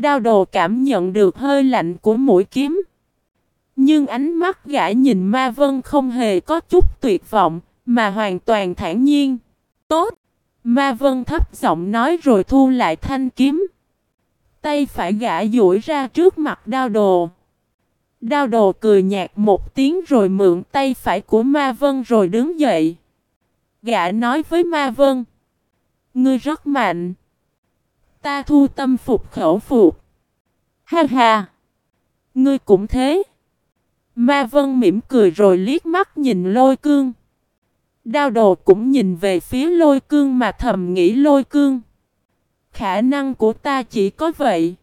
Đao đồ cảm nhận được hơi lạnh của mũi kiếm. Nhưng ánh mắt gã nhìn Ma Vân không hề có chút tuyệt vọng, mà hoàn toàn thản nhiên. Tốt! Ma Vân thấp giọng nói rồi thu lại thanh kiếm. Tay phải gã duỗi ra trước mặt đao đồ. Đao đồ cười nhạt một tiếng rồi mượn tay phải của Ma Vân rồi đứng dậy. Gã nói với Ma Vân. Ngươi rất mạnh. Ta thu tâm phục khẩu phục. Ha ha. Ngươi cũng thế. Ma Vân mỉm cười rồi liếc mắt nhìn lôi cương. Đao đồ cũng nhìn về phía lôi cương mà thầm nghĩ lôi cương. Khả năng của ta chỉ có vậy.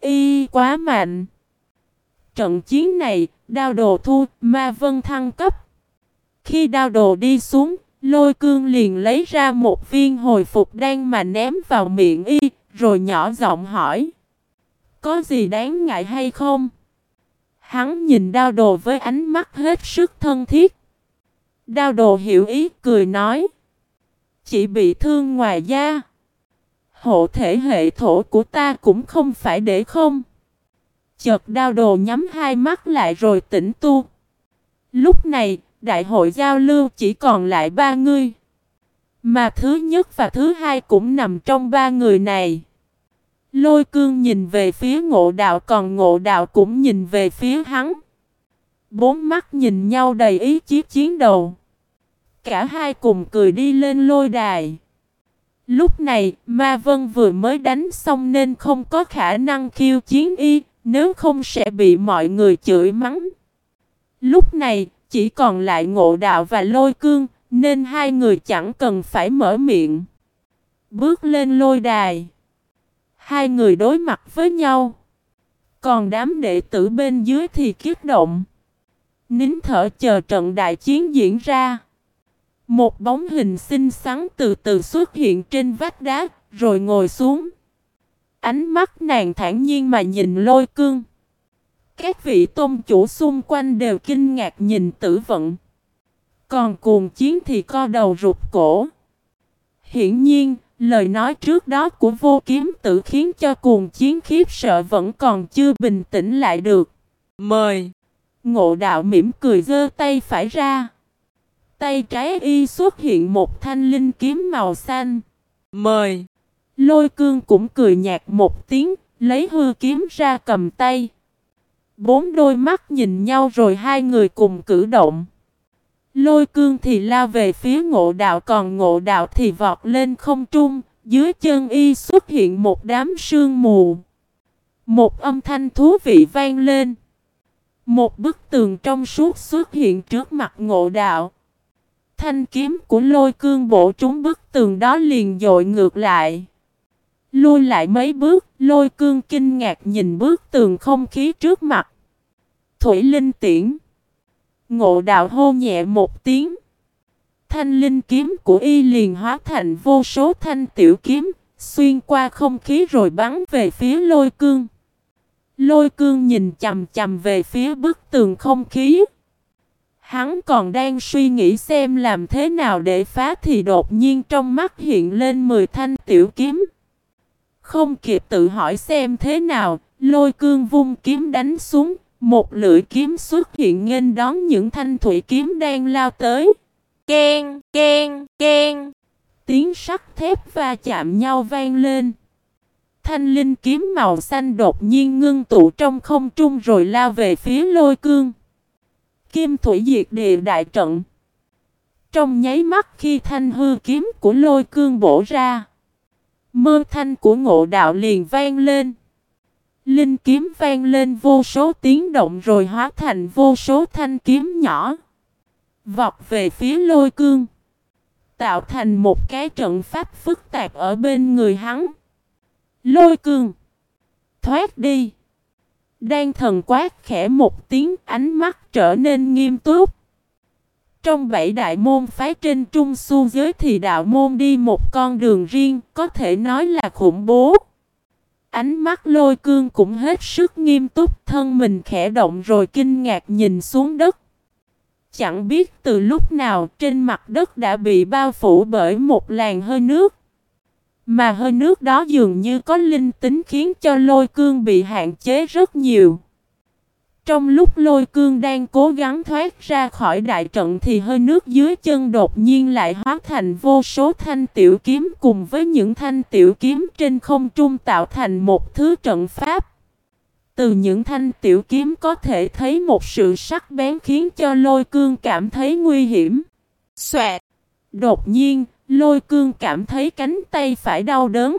Y quá mạnh. Trận chiến này, đao đồ thu, ma vân thăng cấp. Khi đao đồ đi xuống, lôi cương liền lấy ra một viên hồi phục đan mà ném vào miệng y, rồi nhỏ giọng hỏi. Có gì đáng ngại hay không? Hắn nhìn đao đồ với ánh mắt hết sức thân thiết. Đao đồ hiểu ý cười nói. Chỉ bị thương ngoài da. Hộ thể hệ thổ của ta cũng không phải để không. Chợt đao đồ nhắm hai mắt lại rồi tỉnh tu. Lúc này, đại hội giao lưu chỉ còn lại ba người. Mà thứ nhất và thứ hai cũng nằm trong ba người này. Lôi cương nhìn về phía ngộ đạo còn ngộ đạo cũng nhìn về phía hắn. Bốn mắt nhìn nhau đầy ý chí chiến đầu. Cả hai cùng cười đi lên lôi đài. Lúc này, Ma Vân vừa mới đánh xong nên không có khả năng khiêu chiến y, nếu không sẽ bị mọi người chửi mắng. Lúc này, chỉ còn lại ngộ đạo và lôi cương, nên hai người chẳng cần phải mở miệng. Bước lên lôi đài. Hai người đối mặt với nhau. Còn đám đệ tử bên dưới thì kiết động. Nín thở chờ trận đại chiến diễn ra. Một bóng hình xinh xắn từ từ xuất hiện trên vách đá, rồi ngồi xuống. Ánh mắt nàng thản nhiên mà nhìn lôi cương. Các vị tôn chủ xung quanh đều kinh ngạc nhìn tử vận. Còn cuồng chiến thì co đầu rụt cổ. Hiển nhiên, lời nói trước đó của vô kiếm tử khiến cho cuồng chiến khiếp sợ vẫn còn chưa bình tĩnh lại được. Mời! Ngộ đạo mỉm cười giơ tay phải ra. Tay trái y xuất hiện một thanh linh kiếm màu xanh. Mời! Lôi cương cũng cười nhạt một tiếng, lấy hư kiếm ra cầm tay. Bốn đôi mắt nhìn nhau rồi hai người cùng cử động. Lôi cương thì lao về phía ngộ đạo còn ngộ đạo thì vọt lên không trung, dưới chân y xuất hiện một đám sương mù. Một âm thanh thú vị vang lên. Một bức tường trong suốt xuất hiện trước mặt ngộ đạo. Thanh kiếm của lôi cương bổ trúng bức tường đó liền dội ngược lại. Lui lại mấy bước, lôi cương kinh ngạc nhìn bức tường không khí trước mặt. Thủy linh tiễn. Ngộ đạo hô nhẹ một tiếng. Thanh linh kiếm của y liền hóa thành vô số thanh tiểu kiếm, xuyên qua không khí rồi bắn về phía lôi cương. Lôi cương nhìn chầm chầm về phía bức tường không khí. Hắn còn đang suy nghĩ xem làm thế nào để phá thì đột nhiên trong mắt hiện lên 10 thanh tiểu kiếm. Không kịp tự hỏi xem thế nào, lôi cương vung kiếm đánh xuống, một lưỡi kiếm xuất hiện nghênh đón những thanh thủy kiếm đang lao tới. Ken, ken, ken. Tiếng sắt thép va chạm nhau vang lên. Thanh linh kiếm màu xanh đột nhiên ngưng tụ trong không trung rồi lao về phía lôi cương. Kim thủy diệt địa đại trận. Trong nháy mắt khi thanh hư kiếm của lôi cương bổ ra. Mơ thanh của ngộ đạo liền vang lên. Linh kiếm vang lên vô số tiếng động rồi hóa thành vô số thanh kiếm nhỏ. Vọt về phía lôi cương. Tạo thành một cái trận pháp phức tạp ở bên người hắn. Lôi cương. Thoát đi. Đang thần quát khẽ một tiếng ánh mắt trở nên nghiêm túc. Trong bảy đại môn phái trên trung su giới thì đạo môn đi một con đường riêng, có thể nói là khủng bố. Ánh mắt lôi cương cũng hết sức nghiêm túc, thân mình khẽ động rồi kinh ngạc nhìn xuống đất. Chẳng biết từ lúc nào trên mặt đất đã bị bao phủ bởi một làn hơi nước. Mà hơi nước đó dường như có linh tính khiến cho lôi cương bị hạn chế rất nhiều. Trong lúc lôi cương đang cố gắng thoát ra khỏi đại trận thì hơi nước dưới chân đột nhiên lại hóa thành vô số thanh tiểu kiếm cùng với những thanh tiểu kiếm trên không trung tạo thành một thứ trận pháp. Từ những thanh tiểu kiếm có thể thấy một sự sắc bén khiến cho lôi cương cảm thấy nguy hiểm. Xoẹt! Đột nhiên, lôi cương cảm thấy cánh tay phải đau đớn.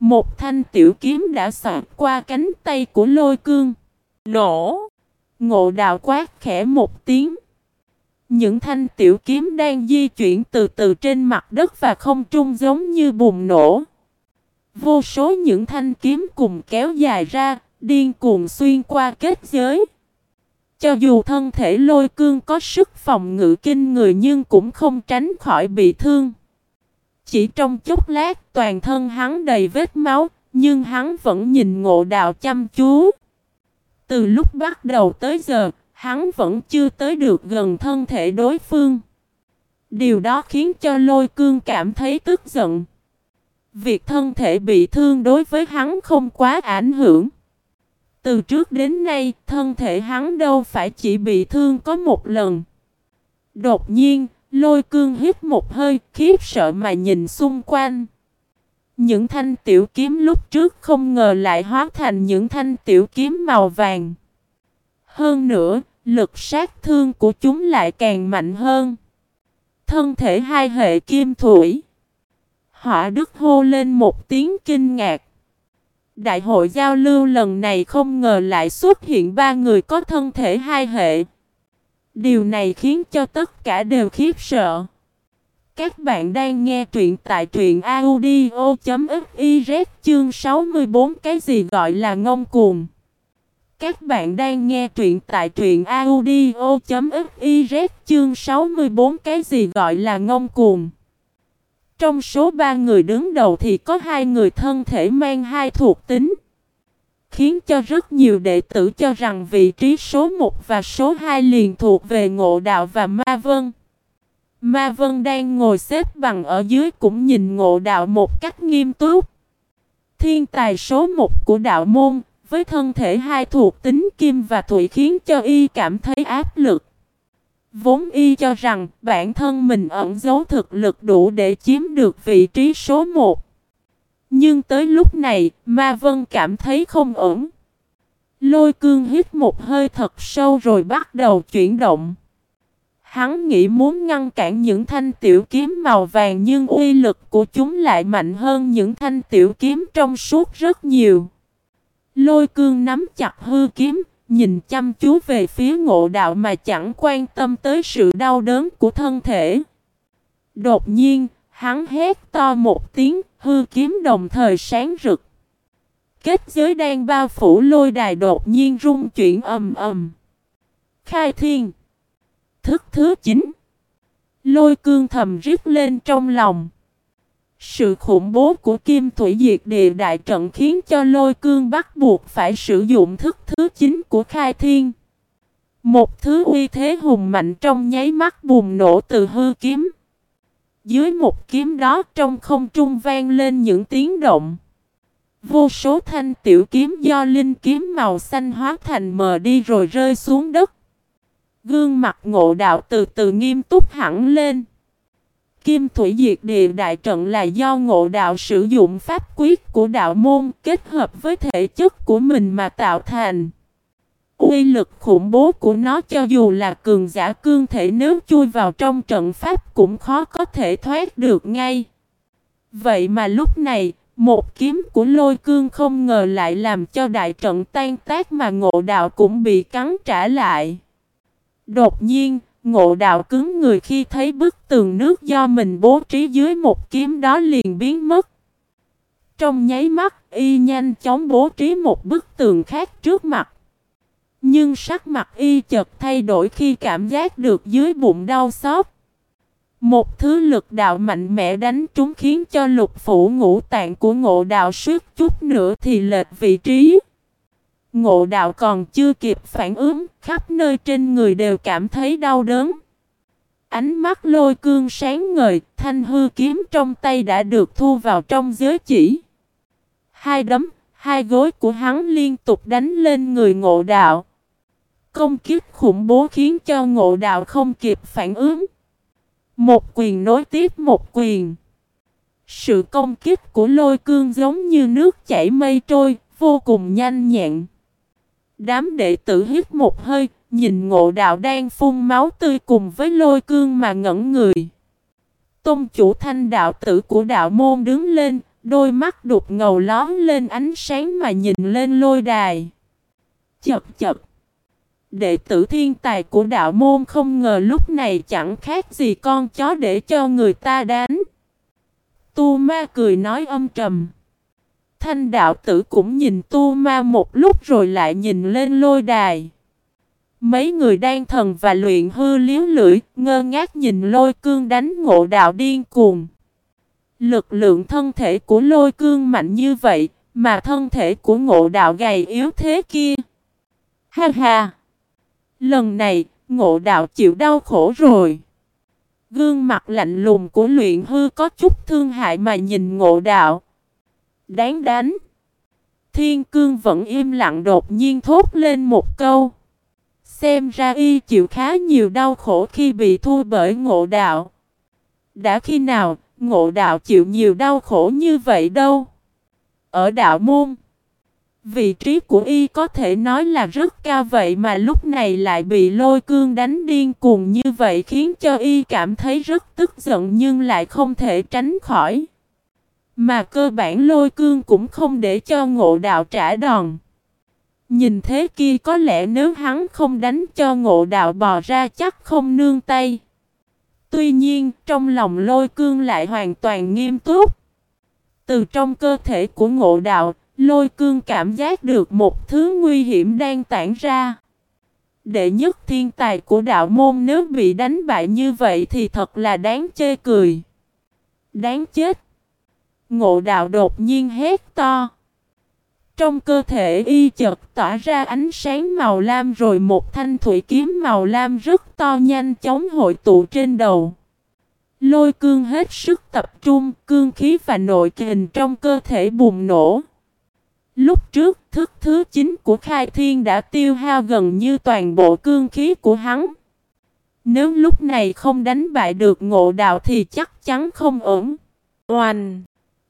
Một thanh tiểu kiếm đã xoẹt qua cánh tay của lôi cương. Nổ! Ngộ đạo quát khẽ một tiếng. Những thanh tiểu kiếm đang di chuyển từ từ trên mặt đất và không trung giống như bùng nổ. Vô số những thanh kiếm cùng kéo dài ra, điên cuồng xuyên qua kết giới. Cho dù thân thể lôi cương có sức phòng ngự kinh người nhưng cũng không tránh khỏi bị thương. Chỉ trong chốc lát toàn thân hắn đầy vết máu, nhưng hắn vẫn nhìn ngộ đạo chăm chú. Từ lúc bắt đầu tới giờ, hắn vẫn chưa tới được gần thân thể đối phương. Điều đó khiến cho lôi cương cảm thấy tức giận. Việc thân thể bị thương đối với hắn không quá ảnh hưởng. Từ trước đến nay, thân thể hắn đâu phải chỉ bị thương có một lần. Đột nhiên, lôi cương hít một hơi, khiếp sợ mà nhìn xung quanh. Những thanh tiểu kiếm lúc trước không ngờ lại hóa thành những thanh tiểu kiếm màu vàng. Hơn nữa, lực sát thương của chúng lại càng mạnh hơn. Thân thể hai hệ kim thủy. Hỏa đức hô lên một tiếng kinh ngạc. Đại hội giao lưu lần này không ngờ lại xuất hiện ba người có thân thể hai hệ. Điều này khiến cho tất cả đều khiếp sợ. Các bạn đang nghe truyện tại truyện audio.fiz chương 64 cái gì gọi là ngông cuồng. Các bạn đang nghe truyện tại truyện audio.fiz chương 64 cái gì gọi là ngông cuồng. Trong số ba người đứng đầu thì có hai người thân thể mang hai thuộc tính. Khiến cho rất nhiều đệ tử cho rằng vị trí số 1 và số 2 liền thuộc về ngộ đạo và ma vân. Ma vân đang ngồi xếp bằng ở dưới cũng nhìn ngộ đạo một cách nghiêm túc. Thiên tài số một của đạo môn, với thân thể hai thuộc tính kim và thủy khiến cho y cảm thấy áp lực. Vốn y cho rằng bản thân mình ẩn giấu thực lực đủ để chiếm được vị trí số một, Nhưng tới lúc này, Ma Vân cảm thấy không ổn. Lôi cương hít một hơi thật sâu rồi bắt đầu chuyển động. Hắn nghĩ muốn ngăn cản những thanh tiểu kiếm màu vàng nhưng uy lực của chúng lại mạnh hơn những thanh tiểu kiếm trong suốt rất nhiều. Lôi cương nắm chặt hư kiếm, nhìn chăm chú về phía ngộ đạo mà chẳng quan tâm tới sự đau đớn của thân thể. Đột nhiên, hắn hét to một tiếng, hư kiếm đồng thời sáng rực. Kết giới đang bao phủ lôi đài đột nhiên rung chuyển ầm ầm. Khai thiên. Thức thứ 9. Lôi cương thầm rít lên trong lòng. Sự khủng bố của kim thủy diệt địa đại trận khiến cho lôi cương bắt buộc phải sử dụng thức thứ 9 của khai thiên. Một thứ uy thế hùng mạnh trong nháy mắt bùng nổ từ hư kiếm. Dưới một kiếm đó trong không trung vang lên những tiếng động. Vô số thanh tiểu kiếm do linh kiếm màu xanh hóa thành mờ đi rồi rơi xuống đất. Gương mặt ngộ đạo từ từ nghiêm túc hẳn lên. Kim Thủy Diệt Địa Đại Trận là do ngộ đạo sử dụng pháp quyết của đạo môn kết hợp với thể chất của mình mà tạo thành. Uy lực khủng bố của nó cho dù là cường giả cương thể nếu chui vào trong trận pháp cũng khó có thể thoát được ngay. Vậy mà lúc này, một kiếm của lôi cương không ngờ lại làm cho đại trận tan tác mà ngộ đạo cũng bị cắn trả lại. Đột nhiên, ngộ đạo cứng người khi thấy bức tường nước do mình bố trí dưới một kiếm đó liền biến mất. Trong nháy mắt, y nhanh chóng bố trí một bức tường khác trước mặt. Nhưng sắc mặt y chợt thay đổi khi cảm giác được dưới bụng đau xót. Một thứ lực đạo mạnh mẽ đánh trúng khiến cho lục phủ ngũ tạng của ngộ đạo suýt chút nữa thì lệch vị trí. Ngộ đạo còn chưa kịp phản ứng, khắp nơi trên người đều cảm thấy đau đớn. Ánh mắt lôi cương sáng ngời, thanh hư kiếm trong tay đã được thu vào trong giới chỉ. Hai đấm, hai gối của hắn liên tục đánh lên người ngộ đạo. Công kiếp khủng bố khiến cho ngộ đạo không kịp phản ứng. Một quyền nối tiếp một quyền. Sự công kích của lôi cương giống như nước chảy mây trôi, vô cùng nhanh nhẹn. Đám đệ tử hít một hơi, nhìn ngộ đạo đang phun máu tươi cùng với lôi cương mà ngẩn người. Tôn chủ thanh đạo tử của đạo môn đứng lên, đôi mắt đục ngầu lón lên ánh sáng mà nhìn lên lôi đài. Chập chập. Đệ tử thiên tài của đạo môn không ngờ lúc này chẳng khác gì con chó để cho người ta đánh. Tu ma cười nói âm trầm. Thanh đạo tử cũng nhìn tu ma một lúc rồi lại nhìn lên lôi đài. Mấy người đang thần và luyện hư liếu lưỡi, ngơ ngác nhìn lôi cương đánh ngộ đạo điên cuồng. Lực lượng thân thể của lôi cương mạnh như vậy, mà thân thể của ngộ đạo gầy yếu thế kia. Ha ha! Lần này, ngộ đạo chịu đau khổ rồi. Gương mặt lạnh lùng của luyện hư có chút thương hại mà nhìn ngộ đạo. Đáng đánh. Thiên cương vẫn im lặng đột nhiên thốt lên một câu. Xem ra y chịu khá nhiều đau khổ khi bị thua bởi ngộ đạo. Đã khi nào ngộ đạo chịu nhiều đau khổ như vậy đâu? Ở đạo môn, vị trí của y có thể nói là rất cao vậy mà lúc này lại bị lôi cương đánh điên cuồng như vậy khiến cho y cảm thấy rất tức giận nhưng lại không thể tránh khỏi. Mà cơ bản lôi cương cũng không để cho ngộ đạo trả đòn. Nhìn thế kia có lẽ nếu hắn không đánh cho ngộ đạo bò ra chắc không nương tay. Tuy nhiên, trong lòng lôi cương lại hoàn toàn nghiêm túc. Từ trong cơ thể của ngộ đạo, lôi cương cảm giác được một thứ nguy hiểm đang tản ra. Đệ nhất thiên tài của đạo môn nếu bị đánh bại như vậy thì thật là đáng chê cười. Đáng chết. Ngộ đạo đột nhiên hét to. Trong cơ thể y chợt tỏa ra ánh sáng màu lam rồi một thanh thủy kiếm màu lam rất to nhanh chóng hội tụ trên đầu. Lôi cương hết sức tập trung, cương khí và nội kình trong cơ thể bùng nổ. Lúc trước, thức thứ chính của Khai Thiên đã tiêu hao gần như toàn bộ cương khí của hắn. Nếu lúc này không đánh bại được ngộ đạo thì chắc chắn không ổn. Oanh!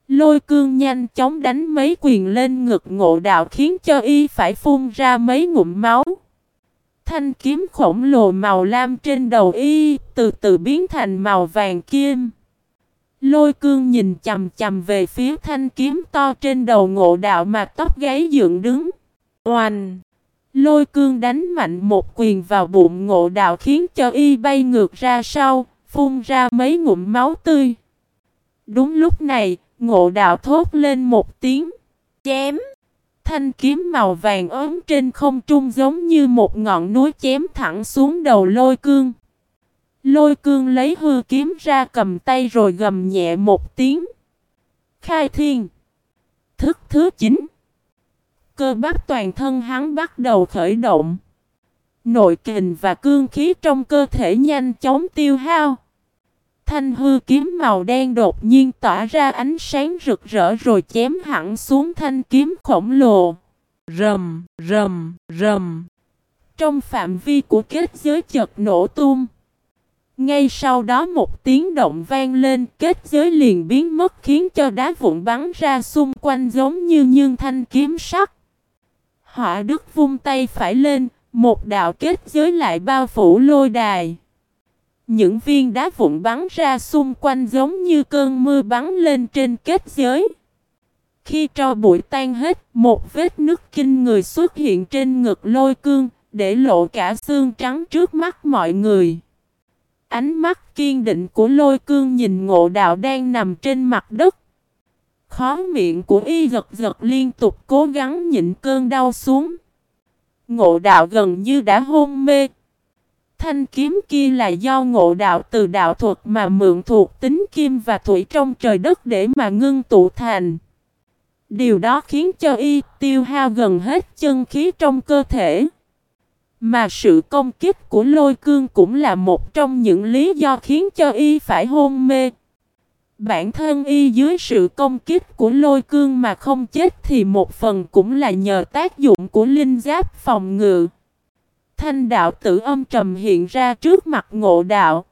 Lôi cương nhanh chóng đánh mấy quyền lên ngực ngộ đạo khiến cho y phải phun ra mấy ngụm máu. Thanh kiếm khổng lồ màu lam trên đầu y từ từ biến thành màu vàng kim. Lôi cương nhìn chầm chầm về phía thanh kiếm to trên đầu ngộ đạo mà tóc gáy dựng đứng. Oanh! Lôi cương đánh mạnh một quyền vào bụng ngộ đạo khiến cho y bay ngược ra sau, phun ra mấy ngụm máu tươi. Đúng lúc này, ngộ đạo thốt lên một tiếng. Chém! Thanh kiếm màu vàng ốm trên không trung giống như một ngọn núi chém thẳng xuống đầu lôi cương. Lôi cương lấy hư kiếm ra cầm tay rồi gầm nhẹ một tiếng. Khai thiên. Thức thứ chín. Cơ bắp toàn thân hắn bắt đầu khởi động. Nội kình và cương khí trong cơ thể nhanh chóng tiêu hao. Thanh hư kiếm màu đen đột nhiên tỏa ra ánh sáng rực rỡ rồi chém hẳn xuống thanh kiếm khổng lồ. Rầm, rầm, rầm. Trong phạm vi của kết giới chợt nổ tung. Ngay sau đó một tiếng động vang lên kết giới liền biến mất khiến cho đá vụn bắn ra xung quanh giống như nhưng thanh kiếm sắt. Họa đức vung tay phải lên, một đạo kết giới lại bao phủ lôi đài. Những viên đá vụn bắn ra xung quanh giống như cơn mưa bắn lên trên kết giới. Khi cho bụi tan hết, một vết nước kinh người xuất hiện trên ngực lôi cương, để lộ cả xương trắng trước mắt mọi người. Ánh mắt kiên định của lôi cương nhìn ngộ đạo đang nằm trên mặt đất. Khó miệng của y giật giật liên tục cố gắng nhịn cơn đau xuống. Ngộ đạo gần như đã hôn mê. Thanh kiếm kia là do ngộ đạo từ đạo thuật mà mượn thuộc tính kim và thủy trong trời đất để mà ngưng tụ thành. Điều đó khiến cho y tiêu hao gần hết chân khí trong cơ thể. Mà sự công kích của lôi cương cũng là một trong những lý do khiến cho y phải hôn mê. Bản thân y dưới sự công kích của lôi cương mà không chết thì một phần cũng là nhờ tác dụng của linh giáp phòng ngự. Thanh đạo tử âm trầm hiện ra trước mặt ngộ đạo.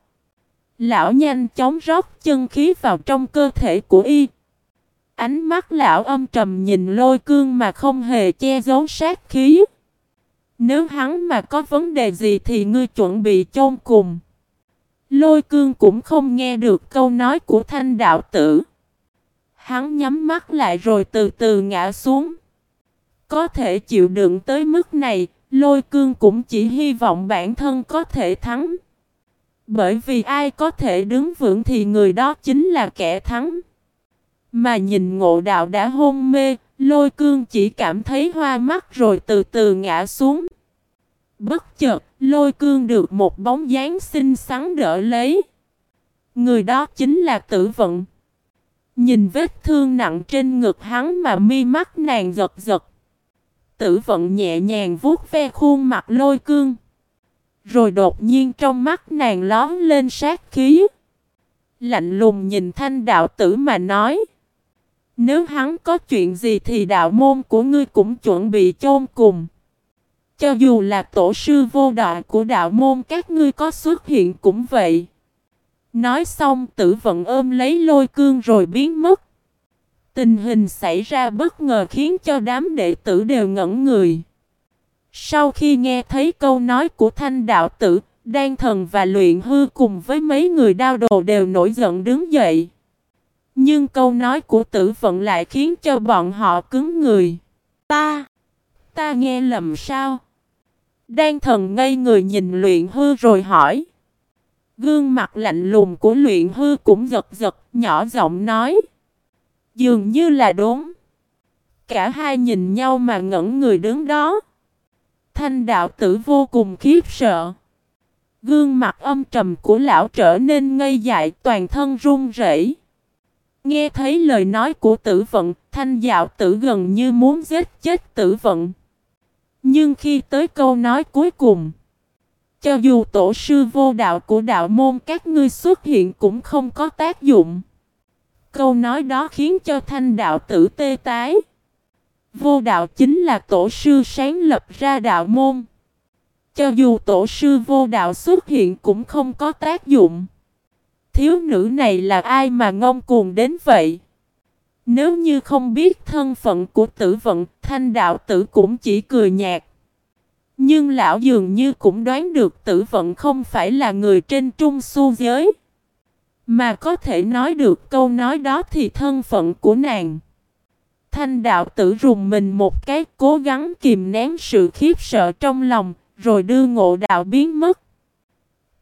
Lão nhanh chóng rót chân khí vào trong cơ thể của y. Ánh mắt lão âm trầm nhìn lôi cương mà không hề che giấu sát khí. Nếu hắn mà có vấn đề gì thì ngươi chuẩn bị chôn cùng. Lôi cương cũng không nghe được câu nói của thanh đạo tử. Hắn nhắm mắt lại rồi từ từ ngã xuống. Có thể chịu đựng tới mức này, lôi cương cũng chỉ hy vọng bản thân có thể thắng. Bởi vì ai có thể đứng vững thì người đó chính là kẻ thắng. Mà nhìn ngộ đạo đã hôn mê, lôi cương chỉ cảm thấy hoa mắt rồi từ từ ngã xuống. Bất chợt, lôi cương được một bóng dáng xinh xắn đỡ lấy. Người đó chính là tử vận. Nhìn vết thương nặng trên ngực hắn mà mi mắt nàng giật giật. Tử vận nhẹ nhàng vuốt ve khuôn mặt lôi cương. Rồi đột nhiên trong mắt nàng lón lên sát khí. Lạnh lùng nhìn thanh đạo tử mà nói. Nếu hắn có chuyện gì thì đạo môn của ngươi cũng chuẩn bị chôn cùng. Cho dù là tổ sư vô đạo của đạo môn các ngươi có xuất hiện cũng vậy. Nói xong tử vận ôm lấy lôi cương rồi biến mất. Tình hình xảy ra bất ngờ khiến cho đám đệ tử đều ngẩn người. Sau khi nghe thấy câu nói của thanh đạo tử, đan thần và luyện hư cùng với mấy người đao đồ đều nổi giận đứng dậy. Nhưng câu nói của tử vận lại khiến cho bọn họ cứng người. Ta, ta nghe lầm sao? Đan thần ngây người nhìn luyện hư rồi hỏi. Gương mặt lạnh lùng của luyện hư cũng giật giật, nhỏ giọng nói. Dường như là đúng. Cả hai nhìn nhau mà ngẩn người đứng đó. Thanh đạo tử vô cùng khiếp sợ. Gương mặt âm trầm của lão trở nên ngây dại toàn thân run rẩy. Nghe thấy lời nói của tử vận, thanh dạo tử gần như muốn giết chết tử vận. Nhưng khi tới câu nói cuối cùng, cho dù tổ sư vô đạo của đạo môn các ngươi xuất hiện cũng không có tác dụng. Câu nói đó khiến cho thanh đạo tử tê tái. Vô đạo chính là tổ sư sáng lập ra đạo môn. Cho dù tổ sư vô đạo xuất hiện cũng không có tác dụng. Thiếu nữ này là ai mà ngông cuồng đến vậy? Nếu như không biết thân phận của tử vận, thanh đạo tử cũng chỉ cười nhạt. Nhưng lão dường như cũng đoán được tử vận không phải là người trên trung su giới. Mà có thể nói được câu nói đó thì thân phận của nàng. Thanh đạo tử rùng mình một cái cố gắng kìm nén sự khiếp sợ trong lòng, rồi đưa ngộ đạo biến mất.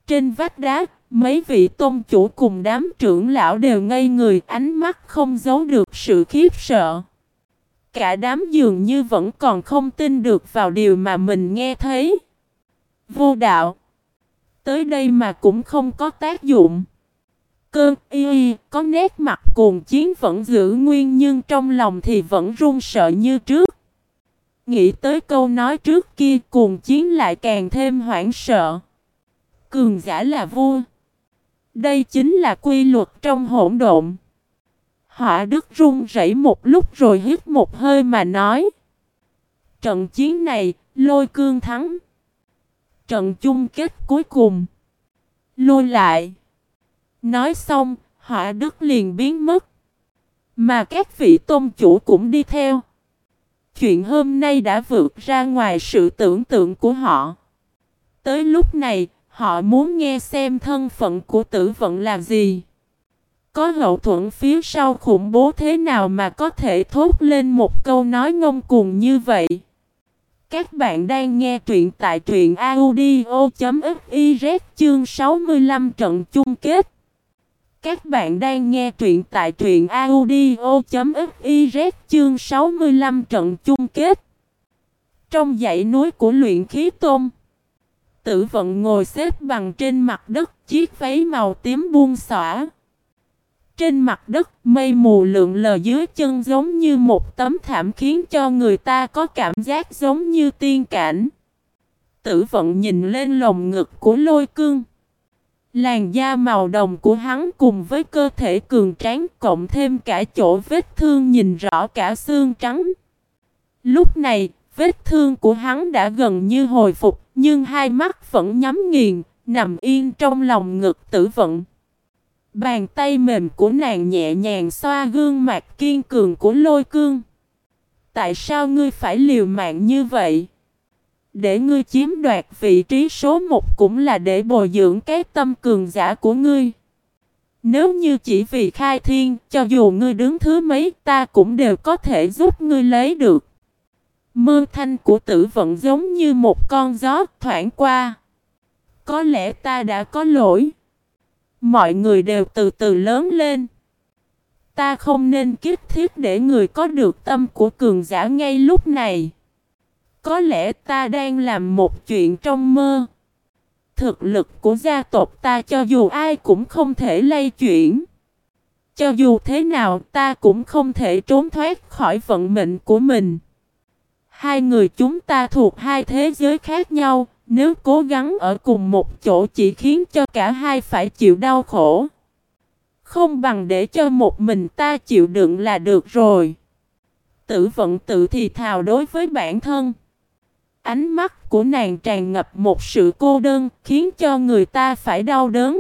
Trên vách đá, mấy vị tôn chủ cùng đám trưởng lão đều ngây người ánh mắt không giấu được sự khiếp sợ. Cả đám dường như vẫn còn không tin được vào điều mà mình nghe thấy. Vô đạo. Tới đây mà cũng không có tác dụng. Cơn y y có nét mặt cuồng chiến vẫn giữ nguyên nhưng trong lòng thì vẫn run sợ như trước. Nghĩ tới câu nói trước kia cuồng chiến lại càng thêm hoảng sợ. Cường giả là vua. Đây chính là quy luật trong hỗn độn. Họa đức run rẩy một lúc rồi hít một hơi mà nói. Trận chiến này, lôi cương thắng. Trận chung kết cuối cùng. Lôi lại. Nói xong, họa đức liền biến mất. Mà các vị tôn chủ cũng đi theo. Chuyện hôm nay đã vượt ra ngoài sự tưởng tượng của họ. Tới lúc này, họ muốn nghe xem thân phận của tử vận là gì. Có hậu thuẫn phía sau khủng bố thế nào mà có thể thốt lên một câu nói ngông cuồng như vậy? Các bạn đang nghe truyện tại truyện audio.fiz chương 65 trận chung kết. Các bạn đang nghe truyện tại truyện audio.fiz chương 65 trận chung kết. Trong dãy núi của luyện khí tôm, tử vận ngồi xếp bằng trên mặt đất chiếc váy màu tím buông xõa. Trên mặt đất, mây mù lượn lờ dưới chân giống như một tấm thảm khiến cho người ta có cảm giác giống như tiên cảnh. Tử vận nhìn lên lồng ngực của lôi cương. Làn da màu đồng của hắn cùng với cơ thể cường tráng cộng thêm cả chỗ vết thương nhìn rõ cả xương trắng. Lúc này, vết thương của hắn đã gần như hồi phục, nhưng hai mắt vẫn nhắm nghiền, nằm yên trong lòng ngực tử vận. Bàn tay mềm của nàng nhẹ nhàng xoa gương mặt kiên cường của lôi cương. Tại sao ngươi phải liều mạng như vậy? Để ngươi chiếm đoạt vị trí số một cũng là để bồi dưỡng cái tâm cường giả của ngươi. Nếu như chỉ vì khai thiên, cho dù ngươi đứng thứ mấy, ta cũng đều có thể giúp ngươi lấy được. Mơ thanh của tử vận giống như một con gió thoảng qua. Có lẽ ta đã có lỗi. Mọi người đều từ từ lớn lên. Ta không nên kích thiết để người có được tâm của cường giả ngay lúc này. Có lẽ ta đang làm một chuyện trong mơ. Thực lực của gia tộc ta cho dù ai cũng không thể lay chuyển. Cho dù thế nào ta cũng không thể trốn thoát khỏi vận mệnh của mình. Hai người chúng ta thuộc hai thế giới khác nhau, nếu cố gắng ở cùng một chỗ chỉ khiến cho cả hai phải chịu đau khổ. Không bằng để cho một mình ta chịu đựng là được rồi. Tử vận tự thì thào đối với bản thân. Ánh mắt của nàng tràn ngập một sự cô đơn khiến cho người ta phải đau đớn.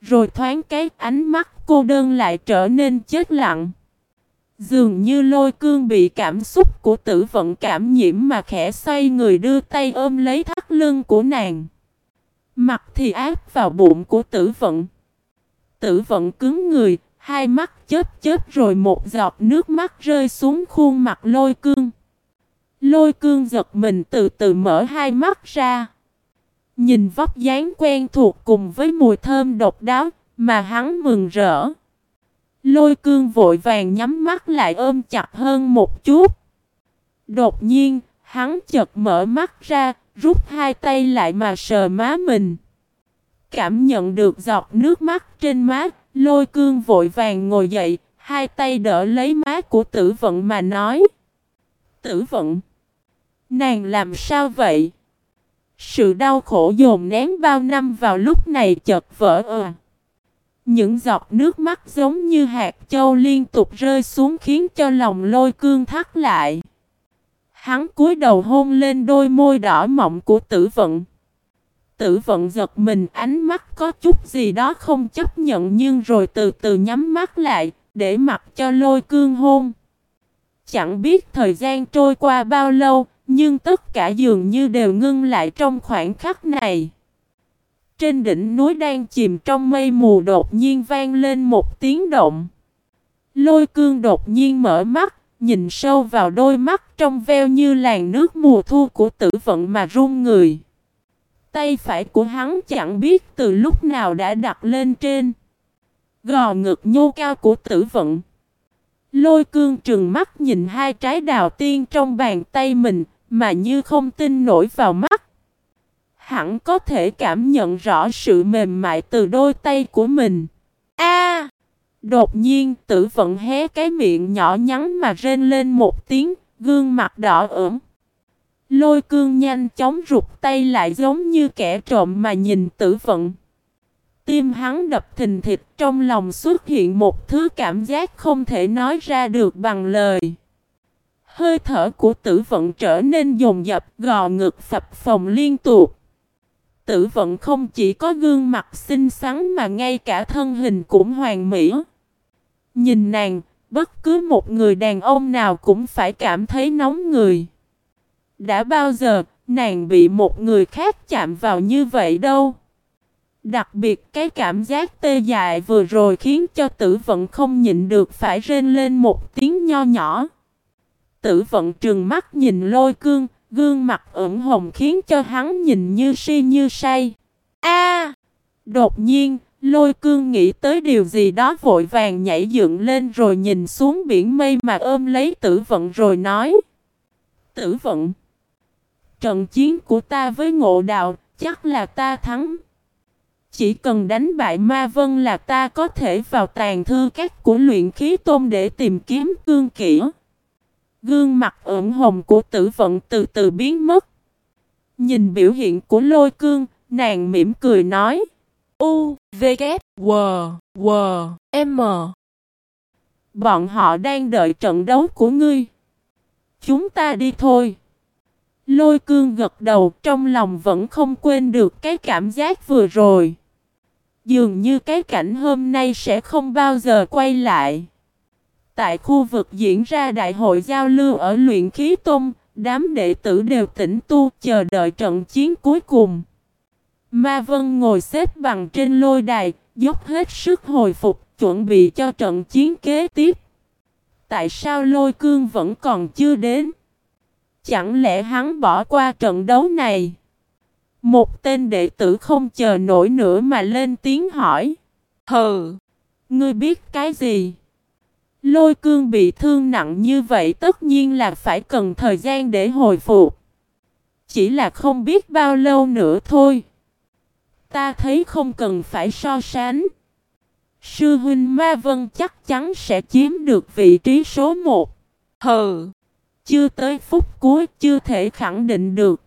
Rồi thoáng cái ánh mắt cô đơn lại trở nên chết lặng. Dường như lôi cương bị cảm xúc của tử vận cảm nhiễm mà khẽ xoay người đưa tay ôm lấy thắt lưng của nàng. Mặt thì áp vào bụng của tử vận. Tử vận cứng người, hai mắt chớp chớp rồi một giọt nước mắt rơi xuống khuôn mặt lôi cương. Lôi cương giật mình từ từ mở hai mắt ra. Nhìn vóc dáng quen thuộc cùng với mùi thơm độc đáo mà hắn mừng rỡ. Lôi cương vội vàng nhắm mắt lại ôm chặt hơn một chút. Đột nhiên, hắn chợt mở mắt ra, rút hai tay lại mà sờ má mình. Cảm nhận được giọt nước mắt trên má, lôi cương vội vàng ngồi dậy, hai tay đỡ lấy má của tử vận mà nói. Tử vận, nàng làm sao vậy? Sự đau khổ dồn nén bao năm vào lúc này chợt vỡ ờ. Những giọt nước mắt giống như hạt châu liên tục rơi xuống khiến cho lòng lôi cương thắt lại. Hắn cúi đầu hôn lên đôi môi đỏ mọng của tử vận. Tử vận giật mình, ánh mắt có chút gì đó không chấp nhận nhưng rồi từ từ nhắm mắt lại để mặc cho lôi cương hôn. Chẳng biết thời gian trôi qua bao lâu nhưng tất cả dường như đều ngưng lại trong khoảnh khắc này. Trên đỉnh núi đang chìm trong mây mù đột nhiên vang lên một tiếng động. Lôi cương đột nhiên mở mắt, nhìn sâu vào đôi mắt trong veo như làn nước mùa thu của tử vận mà run người. Tay phải của hắn chẳng biết từ lúc nào đã đặt lên trên. Gò ngực nhô cao của tử vận. Lôi cương trừng mắt nhìn hai trái đào tiên trong bàn tay mình, mà như không tin nổi vào mắt hẳn có thể cảm nhận rõ sự mềm mại từ đôi tay của mình. A! đột nhiên, tử vận hé cái miệng nhỏ nhắn mà rên lên một tiếng, gương mặt đỏ ửng. Lôi cương nhanh chóng rụt tay lại giống như kẻ trộm mà nhìn tử vận. Tim hắn đập thình thịch trong lòng xuất hiện một thứ cảm giác không thể nói ra được bằng lời. Hơi thở của tử vận trở nên dồn dập gò ngực phập phồng liên tục tử vận không chỉ có gương mặt xinh xắn mà ngay cả thân hình cũng hoàn mỹ. Nhìn nàng, bất cứ một người đàn ông nào cũng phải cảm thấy nóng người. Đã bao giờ, nàng bị một người khác chạm vào như vậy đâu. Đặc biệt cái cảm giác tê dại vừa rồi khiến cho tử vận không nhịn được phải rên lên một tiếng nho nhỏ. Tử vận trừng mắt nhìn lôi cương, Gương mặt ửng hồng khiến cho hắn nhìn như si như say. A! đột nhiên, lôi cương nghĩ tới điều gì đó vội vàng nhảy dựng lên rồi nhìn xuống biển mây mà ôm lấy tử vận rồi nói. Tử vận! Trận chiến của ta với ngộ đạo chắc là ta thắng. Chỉ cần đánh bại ma vân là ta có thể vào tàn thư các của luyện khí tôn để tìm kiếm cương kỹ. Gương mặt ửng hồng của tử vận từ từ biến mất. Nhìn biểu hiện của lôi cương, nàng mỉm cười nói. U, V, K, W, W, M. Bọn họ đang đợi trận đấu của ngươi. Chúng ta đi thôi. Lôi cương gật đầu trong lòng vẫn không quên được cái cảm giác vừa rồi. Dường như cái cảnh hôm nay sẽ không bao giờ quay lại. Tại khu vực diễn ra đại hội giao lưu ở luyện khí tung, đám đệ tử đều tĩnh tu chờ đợi trận chiến cuối cùng. Ma Vân ngồi xếp bằng trên lôi đài, dốc hết sức hồi phục, chuẩn bị cho trận chiến kế tiếp. Tại sao lôi cương vẫn còn chưa đến? Chẳng lẽ hắn bỏ qua trận đấu này? Một tên đệ tử không chờ nổi nữa mà lên tiếng hỏi. Hừ, ngươi biết cái gì? Lôi cương bị thương nặng như vậy tất nhiên là phải cần thời gian để hồi phục. Chỉ là không biết bao lâu nữa thôi. Ta thấy không cần phải so sánh. Sư huynh Ma Vân chắc chắn sẽ chiếm được vị trí số 1. Hừ, chưa tới phút cuối chưa thể khẳng định được.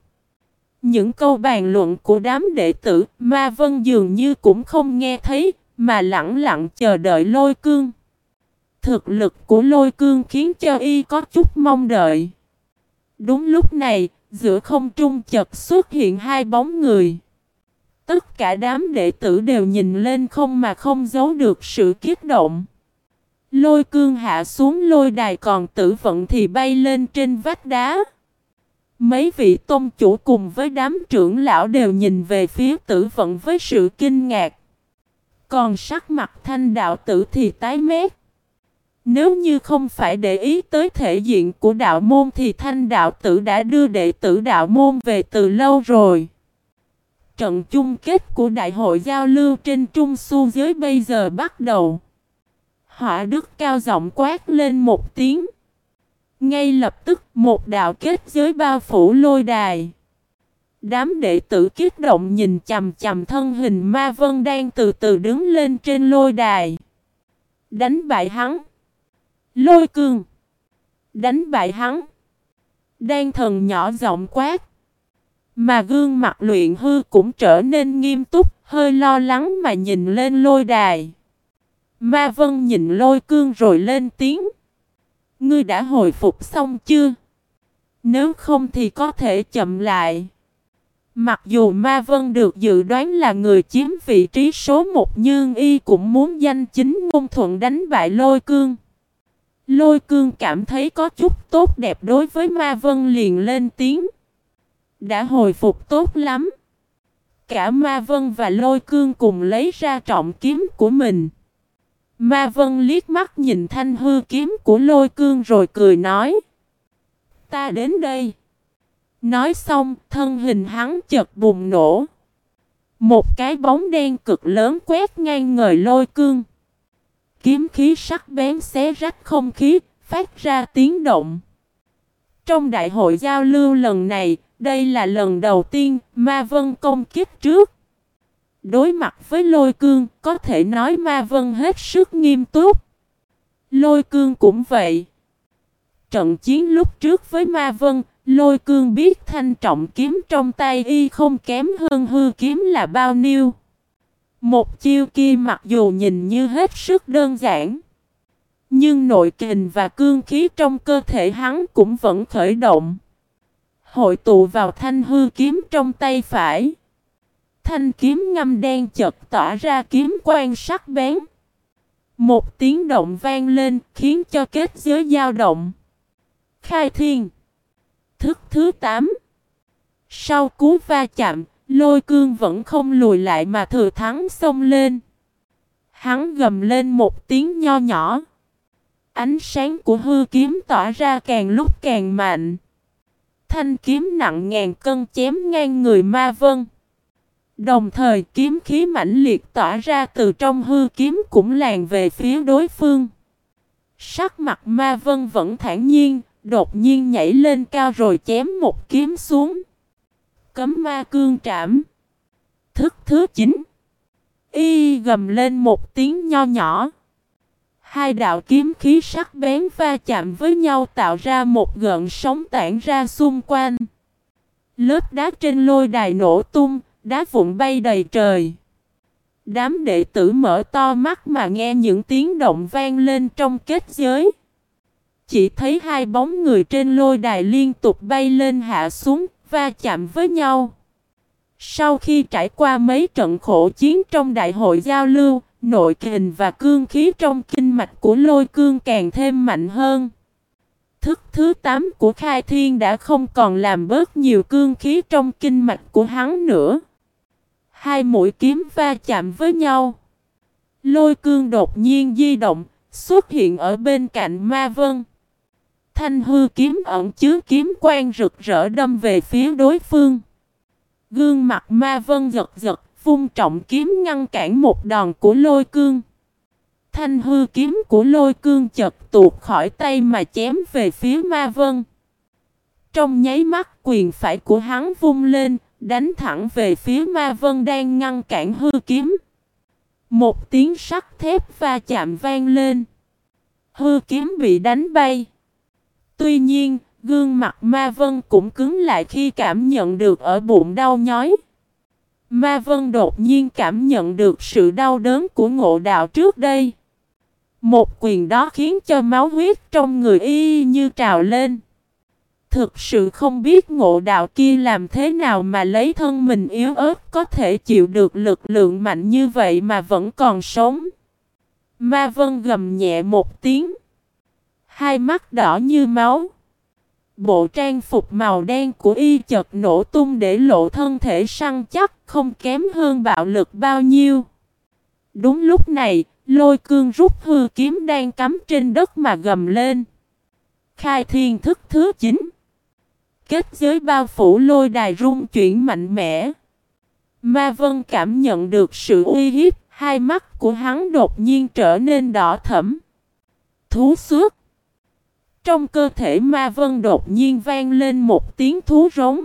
Những câu bàn luận của đám đệ tử Ma Vân dường như cũng không nghe thấy, mà lặng lặng chờ đợi lôi cương. Thực lực của lôi cương khiến cho y có chút mong đợi. Đúng lúc này, giữa không trung chật xuất hiện hai bóng người. Tất cả đám đệ tử đều nhìn lên không mà không giấu được sự kiết động. Lôi cương hạ xuống lôi đài còn tử vận thì bay lên trên vách đá. Mấy vị tôn chủ cùng với đám trưởng lão đều nhìn về phía tử vận với sự kinh ngạc. Còn sắc mặt thanh đạo tử thì tái mét. Nếu như không phải để ý tới thể diện của đạo môn thì thanh đạo tử đã đưa đệ tử đạo môn về từ lâu rồi. Trận chung kết của đại hội giao lưu trên trung su giới bây giờ bắt đầu. Họa đức cao giọng quát lên một tiếng. Ngay lập tức, một đạo kết giới bao phủ lôi đài. Đám đệ tử kích động nhìn chầm chầm thân hình ma vân đang từ từ đứng lên trên lôi đài. Đánh bại hắn. Lôi cương. Đánh bại hắn. Đan thần nhỏ giọng quát. Mà gương mặt luyện hư cũng trở nên nghiêm túc, hơi lo lắng mà nhìn lên lôi đài. Ma vân nhìn lôi cương rồi lên tiếng. Ngươi đã hồi phục xong chưa? Nếu không thì có thể chậm lại. Mặc dù Ma Vân được dự đoán là người chiếm vị trí số một nhưng y cũng muốn danh chính ngôn thuận đánh bại lôi cương. Lôi cương cảm thấy có chút tốt đẹp đối với Ma Vân liền lên tiếng. Đã hồi phục tốt lắm. Cả Ma Vân và lôi cương cùng lấy ra trọng kiếm của mình. Ma Vân liếc mắt nhìn thanh hư kiếm của lôi cương rồi cười nói. Ta đến đây. Nói xong, thân hình hắn chợt bùng nổ. Một cái bóng đen cực lớn quét ngang ngời lôi cương. Kiếm khí sắc bén xé rách không khí, phát ra tiếng động. Trong đại hội giao lưu lần này, đây là lần đầu tiên Ma Vân công kích trước. Đối mặt với lôi cương, có thể nói Ma Vân hết sức nghiêm túc. Lôi cương cũng vậy. Trận chiến lúc trước với Ma Vân, lôi cương biết thanh trọng kiếm trong tay y không kém hơn hư kiếm là bao nhiêu. Một chiêu kia mặc dù nhìn như hết sức đơn giản. Nhưng nội kình và cương khí trong cơ thể hắn cũng vẫn khởi động. Hội tụ vào thanh hư kiếm trong tay phải. Thanh kiếm ngâm đen chật tỏa ra kiếm quang sắc bén. Một tiếng động vang lên khiến cho kết giới dao động. Khai thiên. Thức thứ 8. Sau cú va chạm, lôi cương vẫn không lùi lại mà thừa thắng xông lên. Hắn gầm lên một tiếng nho nhỏ. Ánh sáng của hư kiếm tỏa ra càng lúc càng mạnh. Thanh kiếm nặng ngàn cân chém ngang người ma vân. Đồng thời kiếm khí mãnh liệt tỏa ra từ trong hư kiếm cũng làn về phía đối phương. Sắc mặt ma vân vẫn thản nhiên, đột nhiên nhảy lên cao rồi chém một kiếm xuống. Cấm ma cương trảm. Thức thứ 9. Y gầm lên một tiếng nho nhỏ. Hai đạo kiếm khí sắc bén va chạm với nhau tạo ra một gợn sóng tản ra xung quanh. Lớp đá trên lôi đài nổ tung, đá vụn bay đầy trời. Đám đệ tử mở to mắt mà nghe những tiếng động vang lên trong kết giới. Chỉ thấy hai bóng người trên lôi đài liên tục bay lên hạ xuống, va chạm với nhau. Sau khi trải qua mấy trận khổ chiến trong đại hội giao lưu, nội kình và cương khí trong kinh mạch của lôi cương càng thêm mạnh hơn. Thức thứ 8 của Khai Thiên đã không còn làm bớt nhiều cương khí trong kinh mạch của hắn nữa. Hai mũi kiếm va chạm với nhau. Lôi cương đột nhiên di động, xuất hiện ở bên cạnh Ma Vân. Thanh hư kiếm ẩn chứa kiếm quang rực rỡ đâm về phía đối phương. Gương mặt Ma Vân giật giật, vung trọng kiếm ngăn cản một đòn của lôi cương. Thanh hư kiếm của lôi cương chật tuột khỏi tay mà chém về phía Ma Vân. Trong nháy mắt quyền phải của hắn vung lên, đánh thẳng về phía Ma Vân đang ngăn cản hư kiếm. Một tiếng sắt thép va chạm vang lên. Hư kiếm bị đánh bay. Tuy nhiên, gương mặt Ma Vân cũng cứng lại khi cảm nhận được ở bụng đau nhói. Ma Vân đột nhiên cảm nhận được sự đau đớn của ngộ đạo trước đây. Một quyền đó khiến cho máu huyết trong người y như trào lên. Thực sự không biết ngộ đạo kia làm thế nào mà lấy thân mình yếu ớt có thể chịu được lực lượng mạnh như vậy mà vẫn còn sống. Ma Vân gầm nhẹ một tiếng. Hai mắt đỏ như máu. Bộ trang phục màu đen của y Chợt nổ tung để lộ thân thể săn chắc không kém hơn bạo lực bao nhiêu. Đúng lúc này, lôi cương rút hư kiếm đang cắm trên đất mà gầm lên. Khai thiên thức thứ 9 Kết giới bao phủ lôi đài rung chuyển mạnh mẽ. Ma Vân cảm nhận được sự uy hiếp, hai mắt của hắn đột nhiên trở nên đỏ thẫm. Thú xước trong cơ thể ma vân đột nhiên vang lên một tiếng thú rống.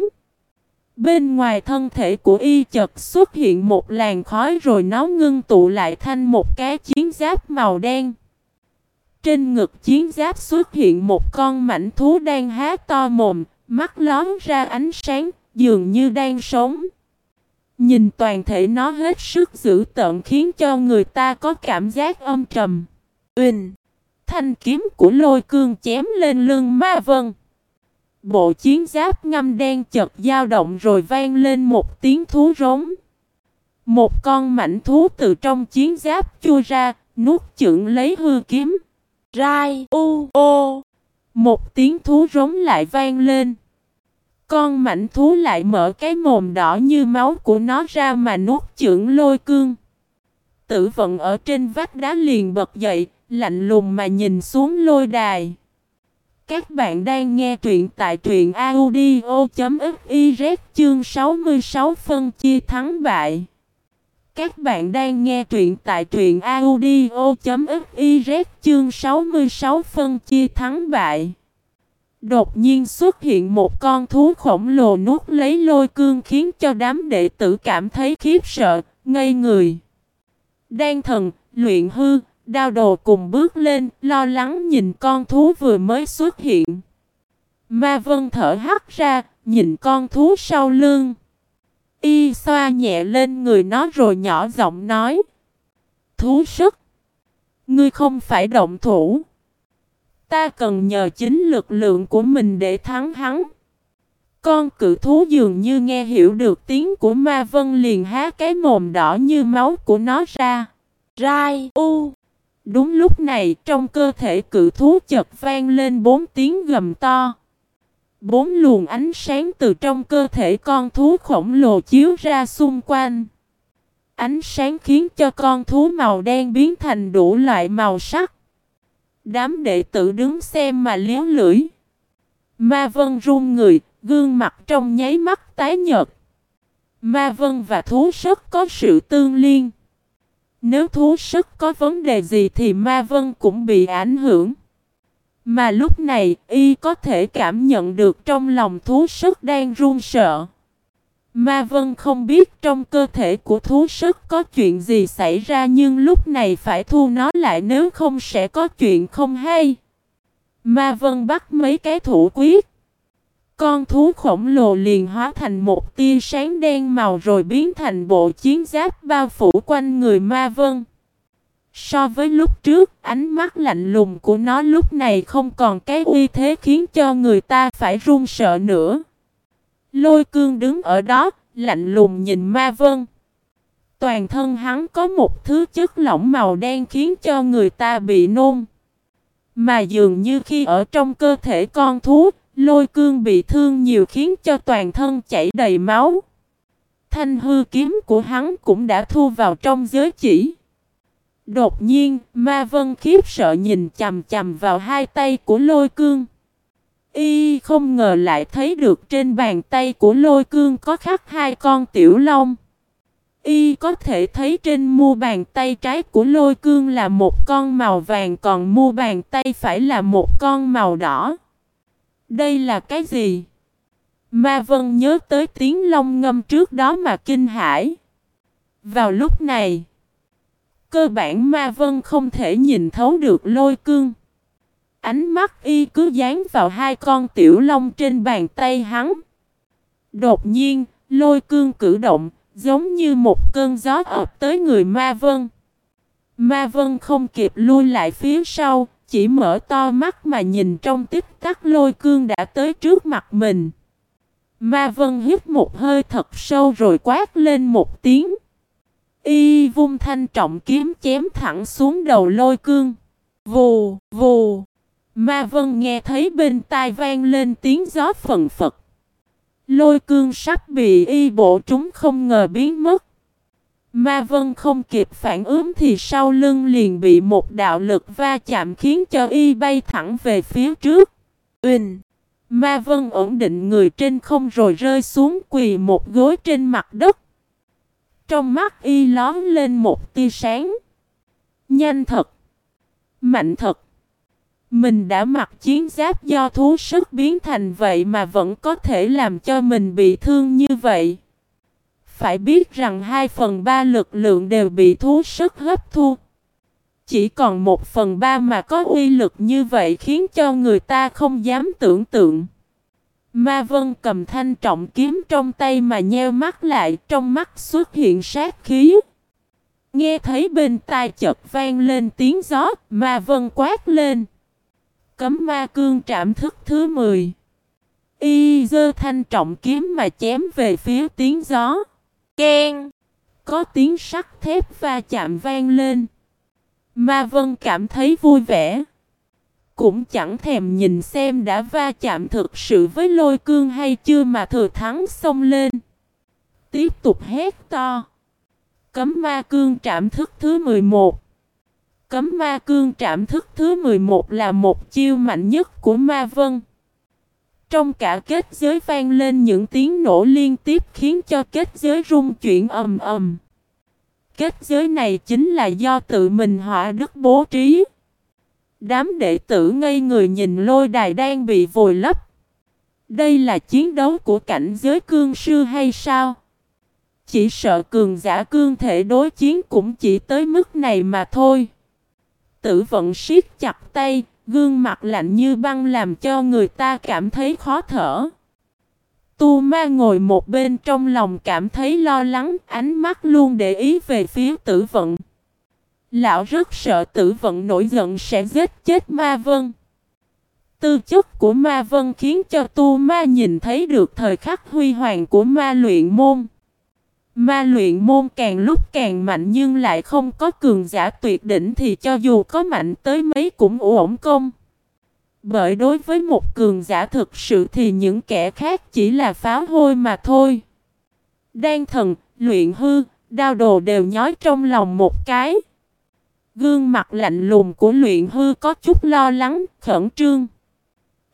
Bên ngoài thân thể của y chật xuất hiện một làn khói rồi nó ngưng tụ lại thành một cái chiến giáp màu đen. Trên ngực chiến giáp xuất hiện một con mảnh thú đang há to mồm, mắt lón ra ánh sáng, dường như đang sống. Nhìn toàn thể nó hết sức dữ tợn khiến cho người ta có cảm giác âm trầm. Uỳnh! Thanh kiếm của lôi cương chém lên lưng ma vân. Bộ chiến giáp ngâm đen chật dao động rồi vang lên một tiếng thú rống. Một con mảnh thú từ trong chiến giáp chui ra, nuốt chửng lấy hư kiếm. Rai u ô. Một tiếng thú rống lại vang lên. Con mảnh thú lại mở cái mồm đỏ như máu của nó ra mà nuốt chửng lôi cương. Tử vận ở trên vách đá liền bật dậy, Lạnh lùng mà nhìn xuống lôi đài. Các bạn đang nghe truyện tại truyện audio.fiz chương 66 phân chia thắng bại. Các bạn đang nghe truyện tại truyện audio.fiz chương 66 phân chia thắng bại. Đột nhiên xuất hiện một con thú khổng lồ nuốt lấy lôi cương khiến cho đám đệ tử cảm thấy khiếp sợ, ngây người. Đan thần, luyện hư, Đao đồ cùng bước lên, lo lắng nhìn con thú vừa mới xuất hiện. Ma vân thở hắt ra, nhìn con thú sau lưng. Y xoa nhẹ lên người nó rồi nhỏ giọng nói. Thú sức. Ngươi không phải động thủ. Ta cần nhờ chính lực lượng của mình để thắng hắn. Con cự thú dường như nghe hiểu được tiếng của ma vân liền há cái mồm đỏ như máu của nó ra. Rai u Đúng lúc này trong cơ thể cự thú chợt vang lên bốn tiếng gầm to. Bốn luồng ánh sáng từ trong cơ thể con thú khổng lồ chiếu ra xung quanh. Ánh sáng khiến cho con thú màu đen biến thành đủ loại màu sắc. Đám đệ tử đứng xem mà liếu lưỡi. Ma vân run người, gương mặt trong nháy mắt tái nhợt. Ma vân và thú rất có sự tương liên. Nếu thú sức có vấn đề gì thì Ma Vân cũng bị ảnh hưởng. Mà lúc này, y có thể cảm nhận được trong lòng thú sức đang run sợ. Ma Vân không biết trong cơ thể của thú sức có chuyện gì xảy ra nhưng lúc này phải thu nó lại nếu không sẽ có chuyện không hay. Ma Vân bắt mấy cái thủ quyết. Con thú khổng lồ liền hóa thành một tia sáng đen màu rồi biến thành bộ chiến giáp bao phủ quanh người ma vân. So với lúc trước, ánh mắt lạnh lùng của nó lúc này không còn cái uy thế khiến cho người ta phải run sợ nữa. Lôi cương đứng ở đó, lạnh lùng nhìn ma vân. Toàn thân hắn có một thứ chất lỏng màu đen khiến cho người ta bị nôn. Mà dường như khi ở trong cơ thể con thú, lôi cương bị thương nhiều khiến cho toàn thân chảy đầy máu. Thanh hư kiếm của hắn cũng đã thu vào trong giới chỉ. Đột nhiên, Ma Vân khiếp sợ nhìn chầm chầm vào hai tay của lôi cương. Y không ngờ lại thấy được trên bàn tay của lôi cương có khắc hai con tiểu long. Y có thể thấy trên mu bàn tay trái của lôi cương là một con màu vàng còn mu bàn tay phải là một con màu đỏ. Đây là cái gì? Ma Vân nhớ tới tiếng long ngâm trước đó mà kinh hãi. Vào lúc này, cơ bản Ma Vân không thể nhìn thấu được lôi cương. Ánh mắt y cứ dán vào hai con tiểu long trên bàn tay hắn. Đột nhiên, lôi cương cử động, giống như một cơn gió ập tới người Ma Vân. Ma Vân không kịp lui lại phía sau, chỉ mở to mắt mà nhìn trong tích tắc lôi cương đã tới trước mặt mình. Ma Vân hít một hơi thật sâu rồi quát lên một tiếng. Y vung thanh trọng kiếm chém thẳng xuống đầu lôi cương. Vù, vù. Ma Vân nghe thấy bên tai vang lên tiếng gió phần phật. Lôi cương sắp bị y bộ trúng không ngờ biến mất. Ma Vân không kịp phản ứng thì sau lưng liền bị một đạo lực va chạm khiến cho y bay thẳng về phía trước. Uỳnh! Ma Vân ổn định người trên không rồi rơi xuống quỳ một gối trên mặt đất. Trong mắt y lón lên một tia sáng. Nhanh thật! Mạnh thật! Mình đã mặc chiến giáp do thú sức biến thành vậy mà vẫn có thể làm cho mình bị thương như vậy. Phải biết rằng 2 phần 3 lực lượng đều bị thú sức hấp thu. Chỉ còn 1 phần 3 mà có uy lực như vậy khiến cho người ta không dám tưởng tượng. Ma Vân cầm thanh trọng kiếm trong tay mà nheo mắt lại trong mắt xuất hiện sát khí. Nghe thấy bên tai chợt vang lên tiếng gió, Ma Vân quát lên. Cấm ma cương trảm thức thứ 10. Y dơ thanh trọng kiếm mà chém về phía tiếng gió. Ken! Có tiếng sắt thép va chạm vang lên. Ma Vân cảm thấy vui vẻ. Cũng chẳng thèm nhìn xem đã va chạm thực sự với lôi cương hay chưa mà thừa thắng xông lên. Tiếp tục hét to. Cấm ma cương trạm thức thứ 11. Cấm ma cương trạm thức thứ 11 là một chiêu mạnh nhất của ma vân. Trong cả kết giới vang lên những tiếng nổ liên tiếp khiến cho kết giới rung chuyển ầm ầm. Kết giới này chính là do tự mình họa đức bố trí. Đám đệ tử ngây người nhìn lôi đài đang bị vùi lấp. Đây là chiến đấu của cảnh giới cương sư hay sao? Chỉ sợ cường giả cương thể đối chiến cũng chỉ tới mức này mà thôi. Tử vận siết chặt tay, gương mặt lạnh như băng làm cho người ta cảm thấy khó thở. Tu ma ngồi một bên trong lòng cảm thấy lo lắng, ánh mắt luôn để ý về phía tử vận. Lão rất sợ tử vận nổi giận sẽ giết chết ma vân. Tư chất của ma vân khiến cho tu ma nhìn thấy được thời khắc huy hoàng của ma luyện môn. Ma luyện môn càng lúc càng mạnh nhưng lại không có cường giả tuyệt đỉnh thì cho dù có mạnh tới mấy cũng ổn công. Bởi đối với một cường giả thực sự thì những kẻ khác chỉ là pháo hôi mà thôi. Đan thần, luyện hư, đao đồ đều nhói trong lòng một cái. Gương mặt lạnh lùng của luyện hư có chút lo lắng, khẩn trương.